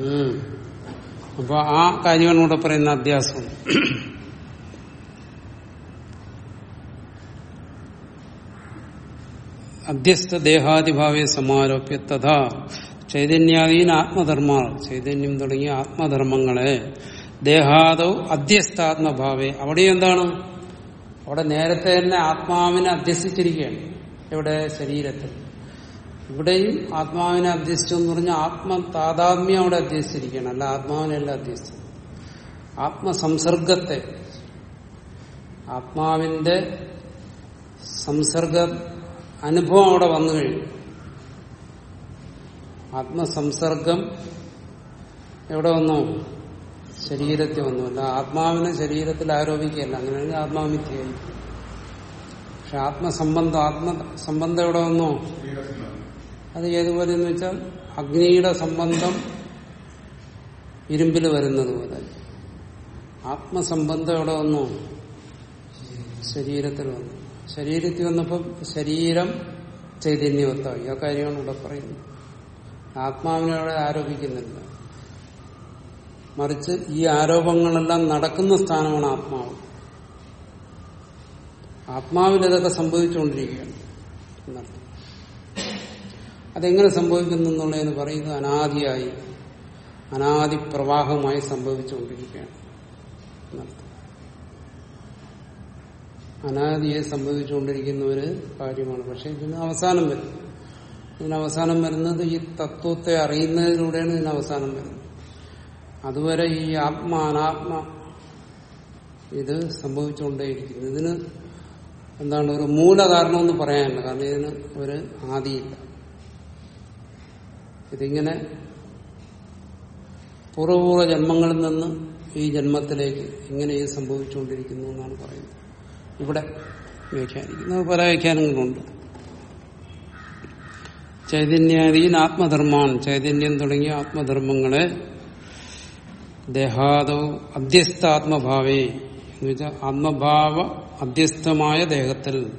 ഉം. അപ്പൊ ആ കാര്യമാണ് ഇവിടെ പറയുന്ന അധ്യാസം. അധ്യസ്ഥ ദേഹാദിഭാവെ സമാരോപ്യ തഥാ ചൈതന്യാദീന ആത്മധർമ്മ ചൈതന്യം തുടങ്ങിയ ആത്മധർമ്മങ്ങളെ ദേഹാദോ അധ്യസ്ഥാത്മഭാവേ. അവിടെ എന്താണ്? അവിടെ നേരത്തെ തന്നെ ആത്മാവിനെ അധ്യസിച്ചിരിക്കുകയാണ് എവിടെ? ശരീരത്തിൽ. ഇവിടെയും ആത്മാവിനെ അധ്യസിച്ചു എന്ന് പറഞ്ഞാൽ ആത്മ താതാത്മ്യം അവിടെ അധ്യസിച്ചിരിക്കുകയാണ് അല്ല ആത്മാവിനെയല്ല അധ്യസിച്ചത് ആത്മസംസർഗത്തെ. ആത്മാവിന്റെ സംസർഗ അനുഭവം അവിടെ വന്നു കഴിഞ്ഞു. ആത്മസംസർഗം എവിടെ വന്നു? ശരീരത്തിൽ ഒന്നുമല്ല ആത്മാവിനെ ശരീരത്തിൽ ആരോപിക്കുകയല്ല. അങ്ങനെയാണെങ്കിൽ ആത്മാവിത്യായി പക്ഷെ ആത്മസംബന്ധം ആത്മസംബന്ധം എവിടെ വന്നു? അത് ഏതുപോലെ എന്ന് വെച്ചാൽ അഗ്നിയുടെ സംബന്ധം ഇരുമ്പിൽ വരുന്നത് പോലെ ആത്മസംബന്ധം എവിടെ വന്നു? ശരീരത്തിൽ വന്നു. ശരീരത്തിൽ വന്നപ്പോൾ ശരീരം ചൈതന്യവത്തായി. ആ കാര്യമാണ് ഇവിടെ പറയുന്നത്. ആത്മാവിനെ അവിടെ ആരോപിക്കുന്നില്ല. മറിച്ച് ഈ ആരോപങ്ങളെല്ലാം നടക്കുന്ന സ്ഥാനമാണ് ആത്മാവ്. ആത്മാവിൽ ഇതൊക്കെ സംഭവിച്ചുകൊണ്ടിരിക്കുകയാണ് അതെങ്ങനെ സംഭവിക്കുന്നു എന്നുള്ളതിന് പറയുന്നത് അനാദിയായി അനാദി പ്രവാഹമായി സംഭവിച്ചുകൊണ്ടിരിക്കുകയാണ് അനാദിയെ സംഭവിച്ചുകൊണ്ടിരിക്കുന്ന ഒരു കാര്യമാണ്. പക്ഷെ ഇതിന് അവസാനം വരും. ഇതിന് അവസാനം വരുന്നത് ഈ തത്വത്തെ അറിയുന്നതിലൂടെയാണ് ഇതിന് അവസാനം വരുന്നത്. അതുവരെ ഈ ആത്മ അനാത്മ ഇത് സംഭവിച്ചുകൊണ്ടേയിരിക്കുന്നു. ഇതിന് എന്താണ് ഒരു മൂലകാരണമെന്ന് പറയാനില്ല. കാരണം ഇതിന് ഒരു ആദിയില്ല. ഇതിങ്ങനെ പൂർവപൂർവ ജന്മങ്ങളിൽ നിന്ന് ഈ ജന്മത്തിലേക്ക് ഇങ്ങനെ ഇത് സംഭവിച്ചുകൊണ്ടിരിക്കുന്നു എന്നാണ് പറയുന്നത്. ഇവിടെ വ്യാഖ്യാനിക്കുന്നത് പല വ്യാഖ്യാനങ്ങളുണ്ട് ചൈതന്യാദീൻ ആത്മധർമാൻ. ചൈതന്യം തുടങ്ങിയ ആത്മധർമ്മങ്ങളെ ദേഹാദോ അധ്യസ്ഥാത്മഭാവേ എന്ന് വെച്ചാൽ ആത്മഭാവ അധ്യസ്ഥമായ ദേഹത്തിൽ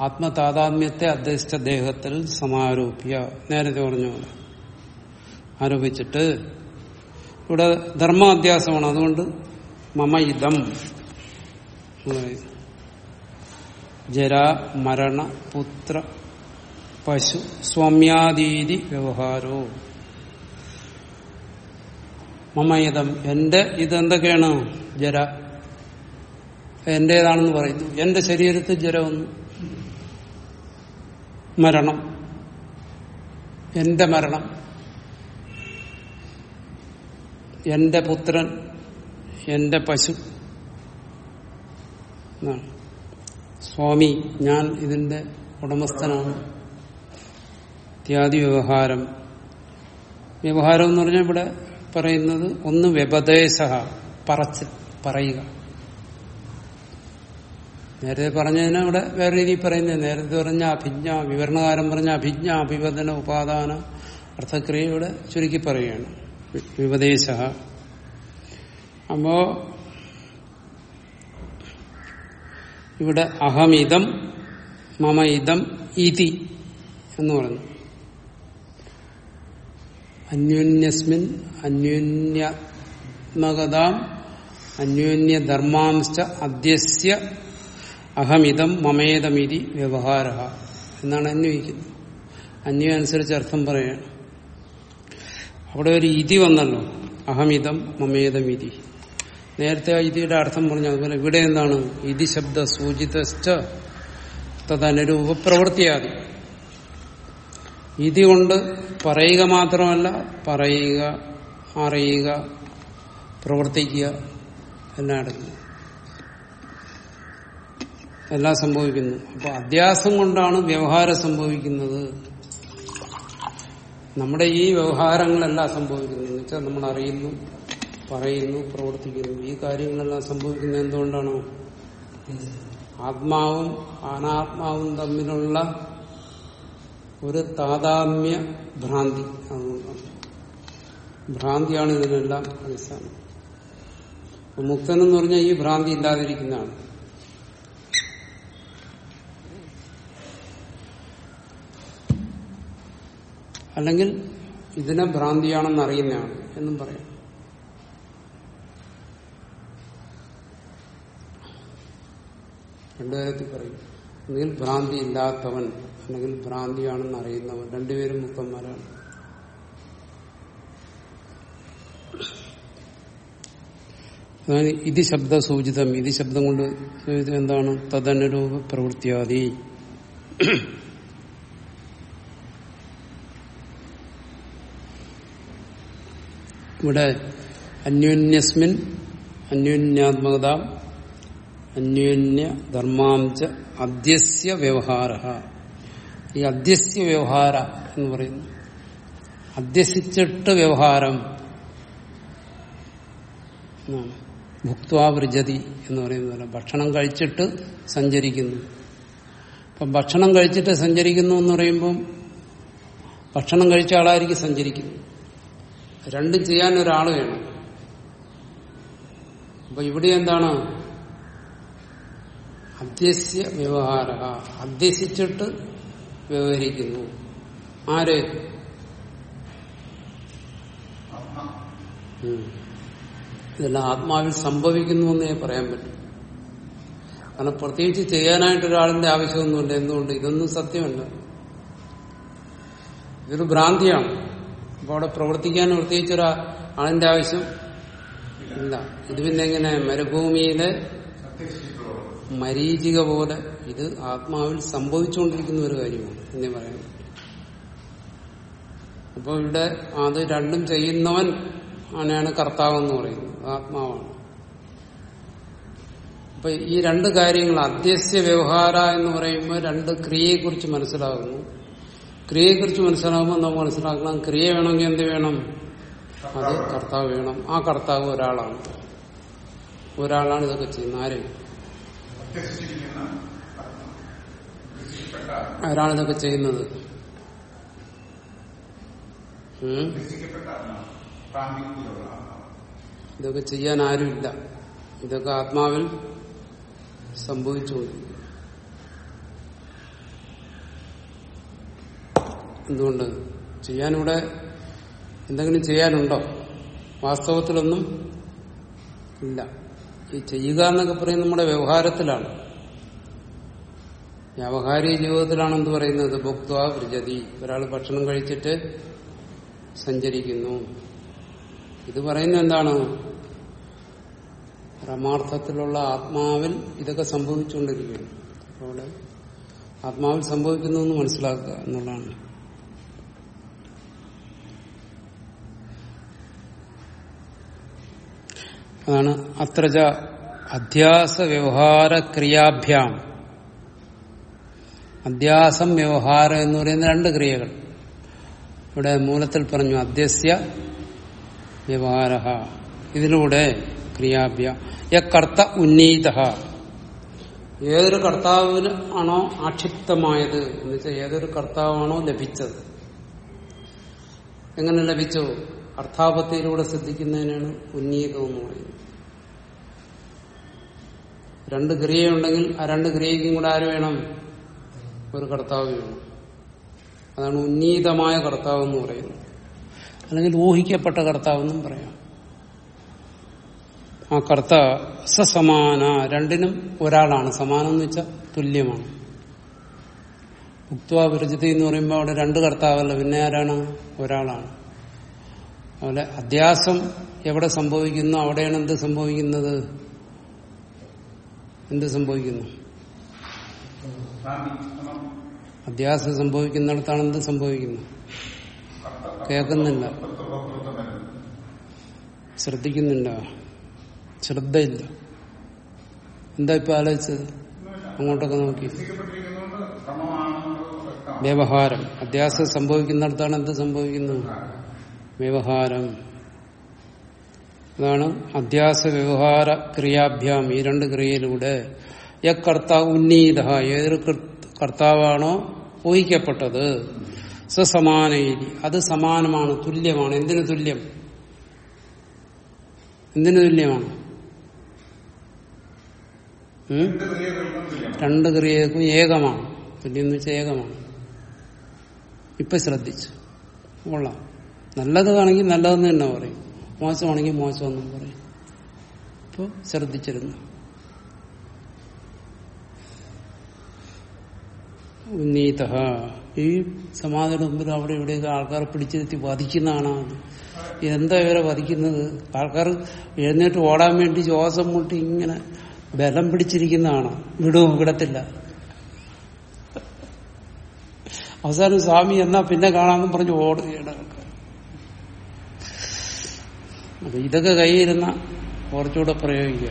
ആത്മതാതാത്മ്യത്തെ അധ്യസ്ഥ ദേഹത്തിൽ സമാരോപ്യ. നേരത്തെ പറഞ്ഞ ആരോപിച്ചിട്ട് ഇവിടെ ധർമാധ്യാസമാണ്. അതുകൊണ്ട് മമ ഇതം ജര മരണ പുത്ര പശു സ്വാമ്യാദീതി വ്യവഹാരോ. മമയിതം എന്റെ ഇതെന്തൊക്കെയാണ് ജര? എന്റേതാണെന്ന് പറയുന്നു. എന്റെ ശരീരത്തിൽ ജര വന്നു. മരണം. എന്റെ മരണം. എന്റെ പുത്രൻ. എന്റെ പശു. സ്വാമി ഞാൻ ഇതിന്റെ ഉടമസ്ഥനാണ്. ഇത്യാദി വ്യവഹാരം. വ്യവഹാരം എന്ന് പറഞ്ഞാൽ ഇവിടെ പറയുന്നത് ഒന്ന് വ്യപദേശ പറച്ച് പറയുക. നേരത്തെ പറഞ്ഞതിന് ഇവിടെ വേറെ രീതിയിൽ പറയുന്നത് നേരത്തെ പറഞ്ഞ അഭിജ്ഞ വിവരണകാരം പറഞ്ഞ അഭിജ്ഞ അഭിവദന ഉപാദാന അർത്ഥക്രിയ ഇവിടെ ചുരുക്കി പറയുകയാണ്. വിപദേശ. അപ്പോ ഇവിടെ അഹമിതം മമ ഇതം ഇതി എന്ന് പറഞ്ഞു അന്യോന്യസ്മിൻ അന്യോന്യാത്മകതാം അന്യോന്യധർമാംശ അധ്യസ്യ അഹമിതം മമേതമിതി വ്യവഹാര എന്നാണ് അന്വയിക്കുന്നത്. അന്വയം അനുസരിച്ച് അർത്ഥം പറയുകയാണ്. അവിടെ ഒരു ഇതി വന്നല്ലോ. അഹമിതം മമേതമിതി. നേരത്തെ ആ ഇതിയുടെ അർത്ഥം പറഞ്ഞു. അതുപോലെ ഇവിടെ എന്താണ്? ഇതി ശബ്ദ സൂചിതശ്ച തദനുരൂപ പ്രവൃത്തിയാതി ഇതി കൊണ്ട് പറയുക മാത്രമല്ല പറയുക അറിയുക പ്രവർത്തിക്കുക എല്ലാം അടങ്ങി. എല്ലാം സംഭവിക്കുന്നു. അപ്പൊ അധ്യാസം കൊണ്ടാണ് വ്യവഹാരം സംഭവിക്കുന്നത്. നമ്മുടെ ഈ വ്യവഹാരങ്ങളെല്ലാം സംഭവിക്കുന്നു. എന്ന് വെച്ചാൽ നമ്മൾ അറിയുന്നു പറയുന്നു പ്രവർത്തിക്കുന്നു. ഈ കാര്യങ്ങളെല്ലാം സംഭവിക്കുന്നത് എന്തുകൊണ്ടാണ്? ആത്മാവും അനാത്മാവും തമ്മിലുള്ള ഒരു താതാത്മ്യ ഭ്രാന്തി. ഭ്രാന്തിയാണ് ഇതിനെല്ലാം അടിസ്ഥാനം. മുക്തൻ എന്ന് പറഞ്ഞാൽ ഈ ഭ്രാന്തി ഇല്ലാതിരിക്കുന്നതാണ്. അല്ലെങ്കിൽ ഇതിനെ ഭ്രാന്തിയാണെന്ന് അറിയുന്നതാണ് എന്നും പറയാം. രണ്ടുതരത്തിൽ പറയും. ഒന്നുകിൽ ഭ്രാന്തി ഇല്ലാത്തവൻ അല്ലെങ്കിൽ ഭ്രാന്തിയാണെന്ന് അറിയുന്നവർ. രണ്ടുപേരും മുക്തന്മാരാണ് അതായത് ഇത് ശബ്ദ സൂചിതം. ഇത് ശബ്ദം കൊണ്ട് സൂചിതം എന്താണ്? തദനുരൂപ പ്രവൃത്തിയാദി. ഇവിടെ അന്യോന്യസ്മിൻ അന്യോന്യാത്മകത അന്യോന്യ അധ്യസ്യ വ്യവഹാര ഈ അധ്യസ്യ വ്യവഹാര എന്ന് പറയുന്നു. അധ്യസിച്ചിട്ട് വ്യവഹാരം ഭുക്വാവൃജതി എന്ന് പറയുന്ന പോലെ ഭക്ഷണം കഴിച്ചിട്ട് സഞ്ചരിക്കുന്നു. അപ്പം ഭക്ഷണം കഴിച്ചിട്ട് സഞ്ചരിക്കുന്നു എന്ന് പറയുമ്പം ഭക്ഷണം കഴിച്ച ആളായിരിക്കും സഞ്ചരിക്കുന്നു രണ്ടും ചെയ്യാൻ ഒരാൾ വേണം. അപ്പൊ ഇവിടെ എന്താണ്? അധ്യസ്യ വ്യവഹാര അധ്യസിച്ചിട്ട് വ്യവഹരിക്കുന്നു. ആര്. ഇതെല്ലാം ആത്മാവിൽ സംഭവിക്കുന്നു എന്നേ പറയാൻ പറ്റും. കാരണം പ്രത്യേകിച്ച് ചെയ്യാനായിട്ട് ഒരാളിന്റെ ആവശ്യമൊന്നുമില്ല. എന്തുകൊണ്ട്? ഇതൊന്നും സത്യമല്ല. ഇതൊരു ഭ്രാന്തിയാണ്. അപ്പൊ അവിടെ പ്രവർത്തിക്കാൻ പ്രത്യേകിച്ച് ഒരു ആളിന്റെ ആവശ്യം ഇല്ല. ഇത് പിന്നെ എങ്ങനെ? മരുഭൂമിയിലെ മരീചിക പോലെ ഇത് ആത്മാവിൽ സംഭവിച്ചുകൊണ്ടിരിക്കുന്ന ഒരു കാര്യമാണ് എന്നേ പറ്റും അപ്പൊ ഇവിടെ അത് രണ്ടും ചെയ്യുന്നവൻ ആണെയാണ് കർത്താവ് എന്ന് പറയുന്നത് ആത്മാവാണ്. അപ്പൊ ഈ രണ്ട് കാര്യങ്ങൾ അധ്യസ്യ വ്യവഹാര എന്ന് പറയുമ്പോൾ രണ്ട് ക്രിയയെക്കുറിച്ച് മനസ്സിലാകുന്നു. ക്രിയയെക്കുറിച്ച് മനസ്സിലാകുമ്പോൾ നമുക്ക് മനസ്സിലാക്കണം ക്രിയ വേണമെങ്കിൽ എന്ത് വേണം? അത് കർത്താവ് വേണം. ആ കർത്താവ് ഒരാളാണ്. ഒരാളാണ് ഇതൊക്കെ ചെയ്യുന്നത്. ആര്? ആരാണ് ഇതൊക്കെ ചെയ്യുന്നത്? ഇതൊക്കെ ചെയ്യാൻ ആരുമില്ല. ഇതൊക്കെ ആത്മാവിൽ സംഭവിച്ചുകൊണ്ടിരിക്കും എന്തുകൊണ്ട്? ചെയ്യാനിവിടെ എന്തെങ്കിലും ചെയ്യാനുണ്ടോ? വാസ്തവത്തിലൊന്നും ഇല്ല. ഈ ചെയ്യുക എന്നൊക്കെ പറയുന്നത് നമ്മുടെ വ്യവഹാരത്തിലാണ്. വ്യാവഹാരിക ജീവിതത്തിലാണ് എന്ത് പറയുന്നത്? ഭുക്ത വൃജതി ഒരാൾ ഭക്ഷണം കഴിച്ചിട്ട് സഞ്ചരിക്കുന്നു. ഇത് പറയുന്നത് എന്താണ്? പരമാർത്ഥത്തിലുള്ള ആത്മാവിൽ ഇതൊക്കെ സംഭവിച്ചുകൊണ്ടിരിക്കുകയാണ് അപ്പോൾ അവിടെ ആത്മാവിൽ സംഭവിക്കുന്നു എന്ന് മനസ്സിലാക്കുക എന്നുള്ളതാണ്. അതാണ് അത്രജ അധ്യാസ വ്യവഹാര ക്രിയാഭ്യാം. അധ്യാസം വ്യവഹാരം എന്ന് പറയുന്ന രണ്ട് ക്രിയകൾ. ഇവിടെ മൂലത്തിൽ പറഞ്ഞു അധ്യസ്യ വ്യവഹാര ഇതിലൂടെ ക്രിയാഭ്യ കർത്ത ഉന്നീത ഏതൊരു കർത്താവിന് ആണോ ആക്ഷിപ്തമായത്? എന്ന് വെച്ചാൽ ഏതൊരു കർത്താവാണോ ലഭിച്ചത്? എങ്ങനെ ലഭിച്ചു? അർത്ഥാപത്തിയിലൂടെ ശ്രദ്ധിക്കുന്നതിനാണ് ഉന്നീകം എന്ന് പറയുന്നത് രണ്ട് ക്രിയയുണ്ടെങ്കിൽ ആ രണ്ട് ക്രിയയ്ക്കും കൂടെ ആര് വേണം? ഒരു കർത്താവ് വേണം. അതാണ് ഉന്നീതമായ കർത്താവ് എന്ന് പറയുന്നത്. അല്ലെങ്കിൽ ഊഹിക്കപ്പെട്ട കർത്താവ് എന്നും പറയാം. ആ കർത്ത സസമാന രണ്ടിനും ഒരാളാണ്. സമാനം എന്ന് വെച്ചാൽ തുല്യമാണ്. മുക്തവാ വിരജിത എന്ന് പറയുമ്പോൾ അവിടെ രണ്ട് കർത്താവല്ല പിന്നെ ആരാണ്? ഒരാളാണ്. അതുപോലെ അധ്യാസം എവിടെ സംഭവിക്കുന്നു? അവിടെയാണ് എന്ത് സംഭവിക്കുന്നത്? എന്ത് സംഭവിക്കുന്നു? അധ്യാസം സംഭവിക്കുന്നിടത്താണ് എന്ത് സംഭവിക്കുന്നു? കേൾക്കുന്നില്ല. ശ്രദ്ധിക്കുന്നില്ല ശ്രദ്ധയില്ല. എന്താ ഇപ്പൊ ആലോചിച്ചത്? അങ്ങോട്ടൊക്കെ നോക്കി. വ്യവഹാരം. അധ്യാസം സംഭവിക്കുന്നിടത്താണ് എന്ത് സംഭവിക്കുന്നത് വ്യവഹാരം. അതാണ് അധ്യാസ വ്യവഹാര ക്രിയാഭ്യാം. ഈ രണ്ട് ക്രിയയിലൂടെ യക്കർത്താവ് ഉന്നീത ഏതൊരു കർത്താവാണോ ഊഹിക്കപ്പെട്ടത്. സസമാന അത് സമാനമാണ് തുല്യമാണ്. എന്തിനു തുല്യം? എന്തിനു തുല്യമാണ്? രണ്ട് ക്രിയക്കും ഏകമാണ്. തുല്യം എന്ന് വെച്ചാൽ ഏകമാണ്. ഇപ്പൊ ശ്രദ്ധിച്ചു. കൊള്ളാം. നല്ലതാണെങ്കിൽ നല്ലതെന്ന് തന്നെ പറയും. മോശമാണെങ്കിൽ മോശമെന്നും പറയും. ഇപ്പൊ ശ്രദ്ധിച്ചിരുന്നു. ഉന്നീത ഈ സമാധിയുടെ മുമ്പിൽ അവിടെ ഇവിടെയൊക്കെ ആൾക്കാരെ പിടിച്ചിരുത്തി വധിക്കുന്നതാണ്. എന്താ ഇവരെ വധിക്കുന്നത്? ആൾക്കാർ എഴുന്നേറ്റ് ഓടാൻ വേണ്ടി ശ്വാസം മുട്ടി ഇങ്ങനെ ബലം പിടിച്ചിരിക്കുന്നതാണ്. വിടും വിടത്തില്ല. അവസാനം സ്വാമി എന്നാ പിന്നെ കാണാമെന്നും പറഞ്ഞ് ഓടുകയാണ്. ആൾക്കാർ അപ്പൊ ഇതൊക്കെ കൈയിരുന്ന കുറച്ചുകൂടെ പ്രയോഗിക്കുക.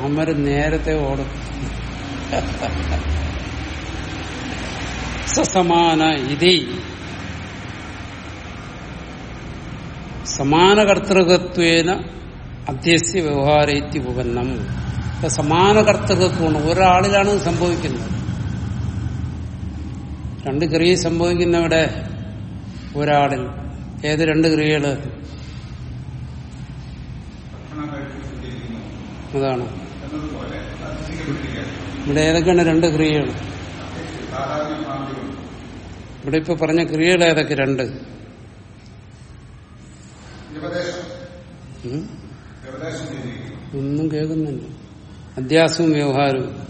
അമ്മര് നേരത്തെ ഓടും. സസമാന ഇതി. സമാന കർത്തൃകത്വേന അധ്യസ്യ വ്യവഹാരേത്തി ഉപന്നം സമാന കർത്തൃകത്വമാണ് ഒരാളിലാണ് സംഭവിക്കുന്നത്. രണ്ട് ക്രിയ സംഭവിക്കുന്നവിടെ ഒരാളിൽ. ഏത് രണ്ട് ക്രിയകൾ? അതാണ് ഇവിടെ ഏതൊക്കെയാണ് രണ്ട് ക്രിയകൾ. ഇവിടെ ഇപ്പൊ പറഞ്ഞ ക്രിയകൾ ഏതൊക്കെ? രണ്ട്? ഒന്നും കേൾക്കുന്നില്ല. അധ്യാസവും വ്യവഹാരവും.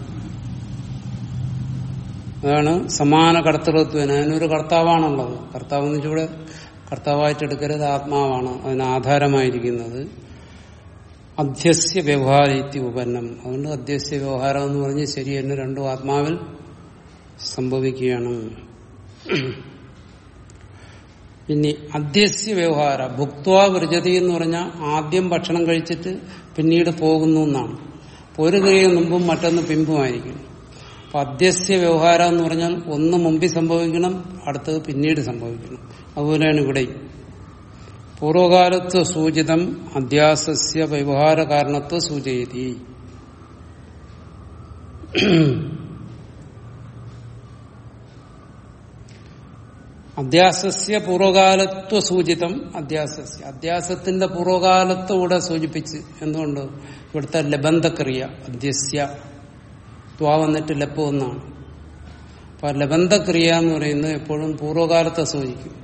അതാണ് സമാന കർത്തൃത്വം അതിനൊരു കർത്താവാണുള്ളത്. കർത്താവ് എന്ന് വെച്ചാൽ ഇവിടെ കർത്താവായിട്ട് എടുക്കരുത് ആത്മാവാണ്. അതിന് ആധാരമായിരിക്കുന്നത്. അധ്യസ്യ വ്യവഹാരത്തി ഉപന്നം അതുകൊണ്ട് അധ്യസ്യ വ്യവഹാരം എന്ന് പറഞ്ഞ് ശരി തന്നെ രണ്ടും ആത്മാവിൽ സംഭവിക്കുകയാണ്. പിന്നെ അധ്യസ്യ വ്യവഹാര ഭുക്വാ വൃജതി എന്ന് പറഞ്ഞാൽ ആദ്യം ഭക്ഷണം കഴിച്ചിട്ട് പിന്നീട് പോകുന്നു എന്നാണ്. ഒരു ക്രിയ മുമ്പും മറ്റൊന്ന് പിമ്പുമായിരിക്കും. അപ്പൊ അധ്യസ്യ വ്യവഹാരം എന്ന് പറഞ്ഞാൽ ഒന്ന് മുമ്പിൽ സംഭവിക്കണം അടുത്തത് പിന്നീട് സംഭവിക്കണം. അതുപോലെയാണ് ഇവിടെ പൂർവകാലത്ത് സൂചിതം അധ്യാസസ്യ വ്യവഹാര കാരണത്വ സൂചയതി അധ്യാസസ്യ പൂർവകാലത്വ സൂചിതം അധ്യാസസ്യ അധ്യാസത്തിന്റെ പൂർവകാലത്വം ഇവിടെ സൂചിപ്പിച്ച് എന്തുകൊണ്ട്? ഇവിടുത്തെ ലബന്ധക്രിയ അധ്യസ്യ ത്വാ വന്നിട്ട് ലപ്പ് ഒന്നാണ്. അപ്പൊ ലബന്ധക്രിയ എന്ന് പറയുന്നത് എപ്പോഴും പൂർവകാലത്തെ സൂചിക്കും.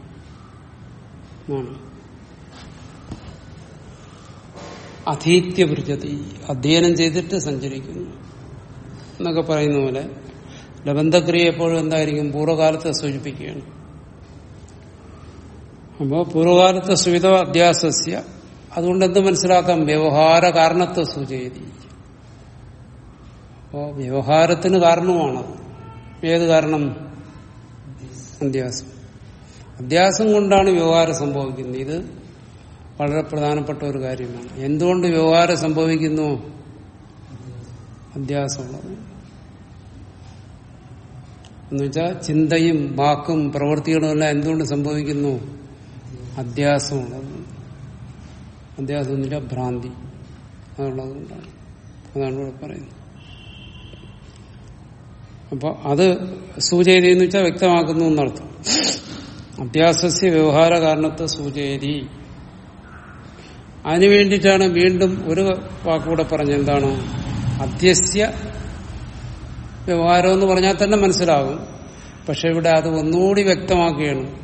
അധീത്യവൃജതി അധ്യയനം ചെയ്തിട്ട് സഞ്ചരിക്കുന്നു. എന്നൊക്കെ പറയുന്ന പോലെ ലബന്ധക്രിയ എപ്പോഴും എന്തായിരിക്കും? പൂർവകാലത്തെ സൂചിപ്പിക്കുകയാണ്. അപ്പോൾ പൂർവകാലത്തെ സുവിധ അധ്യാസസ്യ അതുകൊണ്ട് എന്ത് മനസ്സിലാക്കാം? വ്യവഹാര കാരണത്തെ സൂചയതി അപ്പോ വ്യവഹാരത്തിന് കാരണമാണത്. ഏത് കാരണം? അധ്യാസം. അധ്യാസം കൊണ്ടാണ് വ്യവഹാരം സംഭവിക്കുന്നത്. ഇത് വളരെ പ്രധാനപ്പെട്ട ഒരു കാര്യമാണ്. എന്തുകൊണ്ട് വ്യവഹാരം സംഭവിക്കുന്നു? അധ്യാസമുള്ളത്. എന്നുവെച്ചാൽ ചിന്തയും വാക്കും പ്രവൃത്തികളും എല്ലാം എന്തുകൊണ്ട് സംഭവിക്കുന്നു? അധ്യാസമുള്ളത്. അധ്യാസം എന്നില്ല ഭ്രാന്തി. അതുള്ളത് കൊണ്ടാണ്. അതാണ് ഇവിടെ പറയുന്നത്. അപ്പോൾ അത് സൂചയതി എന്ന് വെച്ചാൽ വ്യക്തമാക്കുന്നു എന്നർത്ഥം. അധ്യാസസ്യ വ്യവഹാര കാരണത്തെ സൂചയതി അതിനു വേണ്ടിയിട്ടാണ് വീണ്ടും ഒരു വാക്കുകൂടെ പറഞ്ഞ എന്താണ്? അധ്യസ്യ വ്യവഹാരം എന്ന് പറഞ്ഞാൽ തന്നെ മനസ്സിലാകും പക്ഷെ ഇവിടെ അത് ഒന്നുകൂടി വ്യക്തമാക്കുകയാണ്.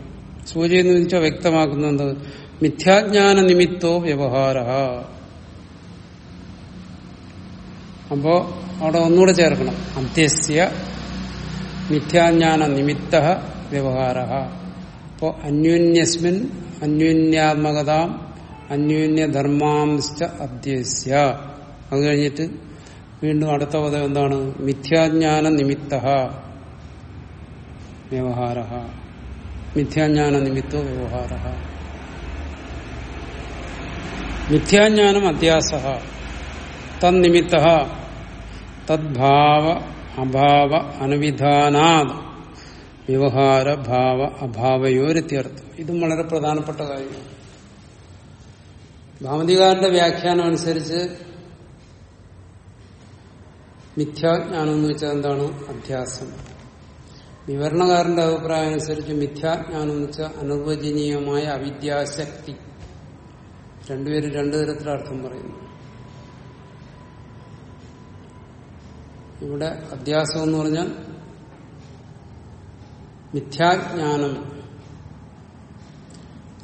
സൂചി എന്ന് വെച്ചാൽ വ്യക്തമാക്കുന്നത് മിഥ്യാജ്ഞാന നിമിത്തോ വ്യവഹാര. അപ്പോ അവിടെ ഒന്നുകൂടെ ചേർക്കണം. അധ്യസ്യ മിഥ്യാജ്ഞാന നിമിത്ത വ്യവഹാര. അപ്പോ അന്യോന്യസ്മിൻ അന്യോന്യാത്മകതാം അന്യോന്യധർമാംശ്ച അധ്യസ്യ അത് കഴിഞ്ഞിട്ട് വീണ്ടും അടുത്ത പദം എന്താണ്? മിഥ്യാജ്ഞാന നിമിത്ത വ്യവഹാര മിഥ്യാജ്ഞാന നിമിത്തോ വ്യവഹാര മിഥ്യാജ്ഞാനം അധ്യാസ തന്നിമിത്ത തദ്ഭാവ അഭാവ അനവിധാനാത്. വ്യവഹാര ഭാവ അഭാവയോരിത്യർത്ഥം. ഇതും വളരെ പ്രധാനപ്പെട്ട കാര്യമാണ്. ഭാമതികാരന്റെ വ്യാഖ്യാനം അനുസരിച്ച് മിഥ്യാജ്ഞാനം എന്ന് വെച്ചാൽ എന്താണ്? അധ്യാസം വിവരണകാരന്റെ അഭിപ്രായം അനുസരിച്ച് മിഥ്യാജ്ഞാനം എന്ന് വെച്ചാൽ അനിർവചനീയമായ അവിദ്യാശക്തി. രണ്ടുപേരും രണ്ടു തരത്തിലുള്ള അർത്ഥം പറയുന്നു ഇവിടെ അധ്യാസം എന്ന് പറഞ്ഞാൽ മിഥ്യാജ്ഞാനം.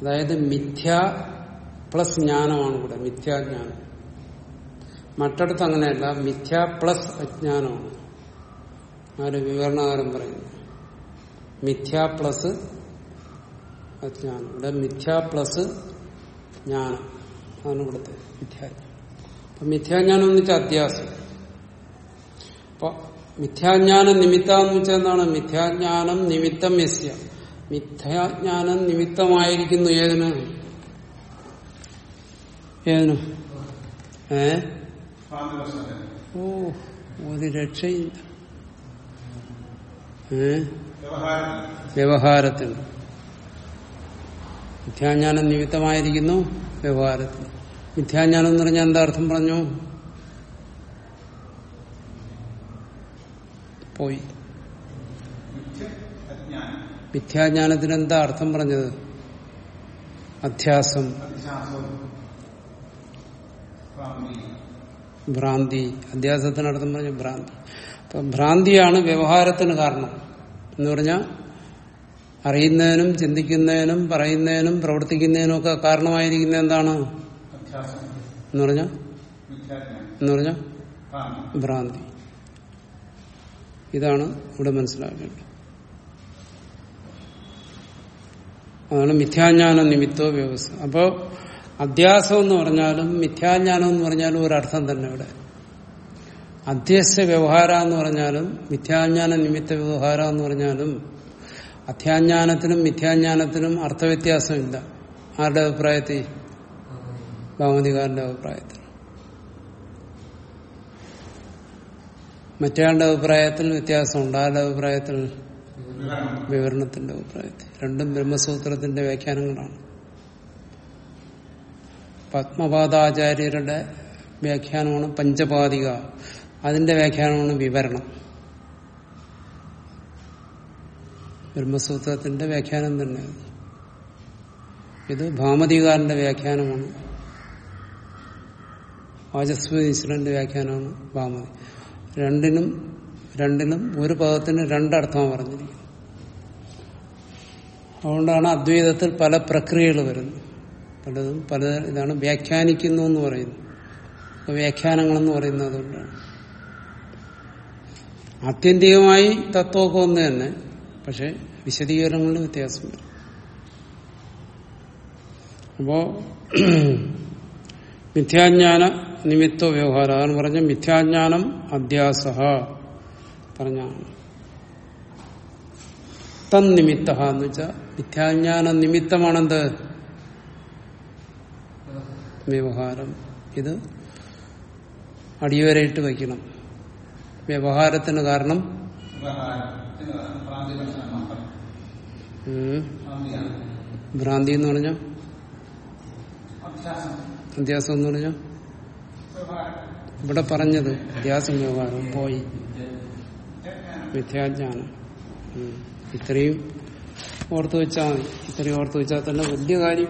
അതായത് മിഥ്യ പ്ലസ് ജ്ഞാനമാണ് ഇവിടെ മിഥ്യാജ്ഞാനം. മറ്റടുത്ത് അങ്ങനെയല്ല മിഥ്യ പ്ലസ് അജ്ഞാനമാണ്. ആര് വിവരണകാരം പറയുന്നു മിഥ്യ പ്ലസ് അജ്ഞാനം. ഇവിടെ മിഥ്യ പ്ലസ് ജ്ഞാനം. അതാണ് ഇവിടുത്തെ മിഥ്യാജ്ഞാനം. അപ്പൊ മിഥ്യാജ്ഞാനം എന്ന് വെച്ചാൽ അധ്യാസം. അപ്പൊ മിഥ്യാജ്ഞാനം നിമിത്തം എന്ന് വെച്ചാൽ എന്താണ്? മിഥ്യാജ്ഞാനം നിമിത്തം യസ്യ. മിഥ്യാജ്ഞാനം നിമിത്തമായിരിക്കുന്നു ഏതിന്? ഏതിന്? ഏ? ഓ ഒരു രക്ഷയില്ല ഏ? വ്യവഹാരത്തിന് മിഥ്യാജ്ഞാനം നിമിത്തമായിരിക്കുന്നു വ്യവഹാരത്തിൽ. മിഥ്യാജ്ഞാനം എന്ന് പറഞ്ഞാൽ എന്താ അർത്ഥം പറഞ്ഞു? പോയി. മിഥ്യാജ്ഞാനത്തിന് എന്താ അർത്ഥം പറഞ്ഞത്? അധ്യാസം. ഭ്രാന്തി. അധ്യാസത്തിന് അർത്ഥം പറഞ്ഞ ഭ്രാന്തി. അപ്പൊ ഭ്രാന്തിയാണ് വ്യവഹാരത്തിന് കാരണം. എന്ന് പറഞ്ഞാൽ അറിയുന്നതിനും ചിന്തിക്കുന്നതിനും പറയുന്നതിനും പ്രവർത്തിക്കുന്നതിനും ഒക്കെ കാരണമായിരിക്കുന്ന എന്താണ്? എന്ന് പറഞ്ഞ എന്ന് പറഞ്ഞ ഭ്രാന്തി. ഇതാണ് ഇവിടെ മനസ്സിലാക്കേണ്ടത്. അതാണ് മിഥ്യാജ്ഞാന നിമിത്തോ വ്യവസ്ഥ. അപ്പോ അധ്യാസം എന്ന് പറഞ്ഞാലും മിഥ്യാജ്ഞാനം എന്ന് പറഞ്ഞാലും ഒരർത്ഥം തന്നെ ഇവിടെ. അധ്യസ്യ വ്യവഹാര എന്ന് പറഞ്ഞാലും മിഥ്യാജ്ഞാന നിമിത്ത വ്യവഹാര എന്ന് പറഞ്ഞാലും അധ്യാജ്ഞാനത്തിനും മിഥ്യാജ്ഞാനത്തിനും അർത്ഥവ്യത്യാസമില്ല. ആരുടെ അഭിപ്രായത്തിൽ? ഭാഗവതികാരന്റെ അഭിപ്രായത്തിൽ. മറ്റേയാളുടെ അഭിപ്രായത്തിൽ വ്യത്യാസമുണ്ട്. ആരുടെ അഭിപ്രായത്തിൽ? വിവരണത്തിന്റെ അഭിപ്രായത്തിൽ. രണ്ടും ബ്രഹ്മസൂത്രത്തിന്റെ വ്യാഖ്യാനങ്ങളാണ്. പത്മപാദാചാര്യരുടെ വ്യാഖ്യാനമാണ് പഞ്ചപാതിക. അതിന്റെ വ്യാഖ്യാനമാണ് വിവരണം. ബ്രഹ്മസൂത്രത്തിന്റെ വ്യാഖ്യാനം തന്നെ ഇത് ഭാമതികാരന്റെ വ്യാഖ്യാനമാണ്. വാചസ്വീശ്വരന്റെ വ്യാഖ്യാനമാണ് ഭാമതി. രണ്ടിനും രണ്ടിനും ഒരു പദത്തിന് രണ്ടർത്ഥമാണ് പറഞ്ഞിരിക്കുന്നത്. അതുകൊണ്ടാണ് അദ്വൈതത്തിൽ പല പ്രക്രിയകൾ വരുന്നത്. പലതും പല ഇതാണ് വ്യാഖ്യാനിക്കുന്നു എന്ന് പറയുന്നു വ്യാഖ്യാനങ്ങളെന്ന് പറയുന്നത് അതുകൊണ്ടാണ്. ആത്യന്തികമായി തത്വമൊക്കെ ഒന്ന് തന്നെ പക്ഷെ വിശദീകരണങ്ങളിൽ വ്യത്യാസം വരും അപ്പോ മിഥ്യാജ്ഞാന നിമിത്ത വ്യവഹാരം അതാണ് പറഞ്ഞ മിഥ്യാജ്ഞാനം അധ്യാസ പറഞ്ഞാണ്. തന്നിമിത്ത എന്ന് വെച്ചാൽ മിഥ്യാജ്ഞാന നിമിത്തമാണെന്ത്? വ്യവഹാരം. ഇത് അടിയുവരയിട്ട് വയ്ക്കണം. വ്യവഹാരത്തിന് കാരണം. ഭ്രാന്തി എന്ന് പറഞ്ഞ? അധ്യാസം എന്ന് പറഞ്ഞ? ഇവിടെ പറഞ്ഞത് അധ്യാസം വ്യവഹാരം. പോയി. മിഥ്യാജ്ഞാനം. ഇത്രയും ഓർത്തു വെച്ചാൽ മതി. ഇത്രയും ഓർത്തു വെച്ചാൽ തന്നെ വലിയ കാര്യം.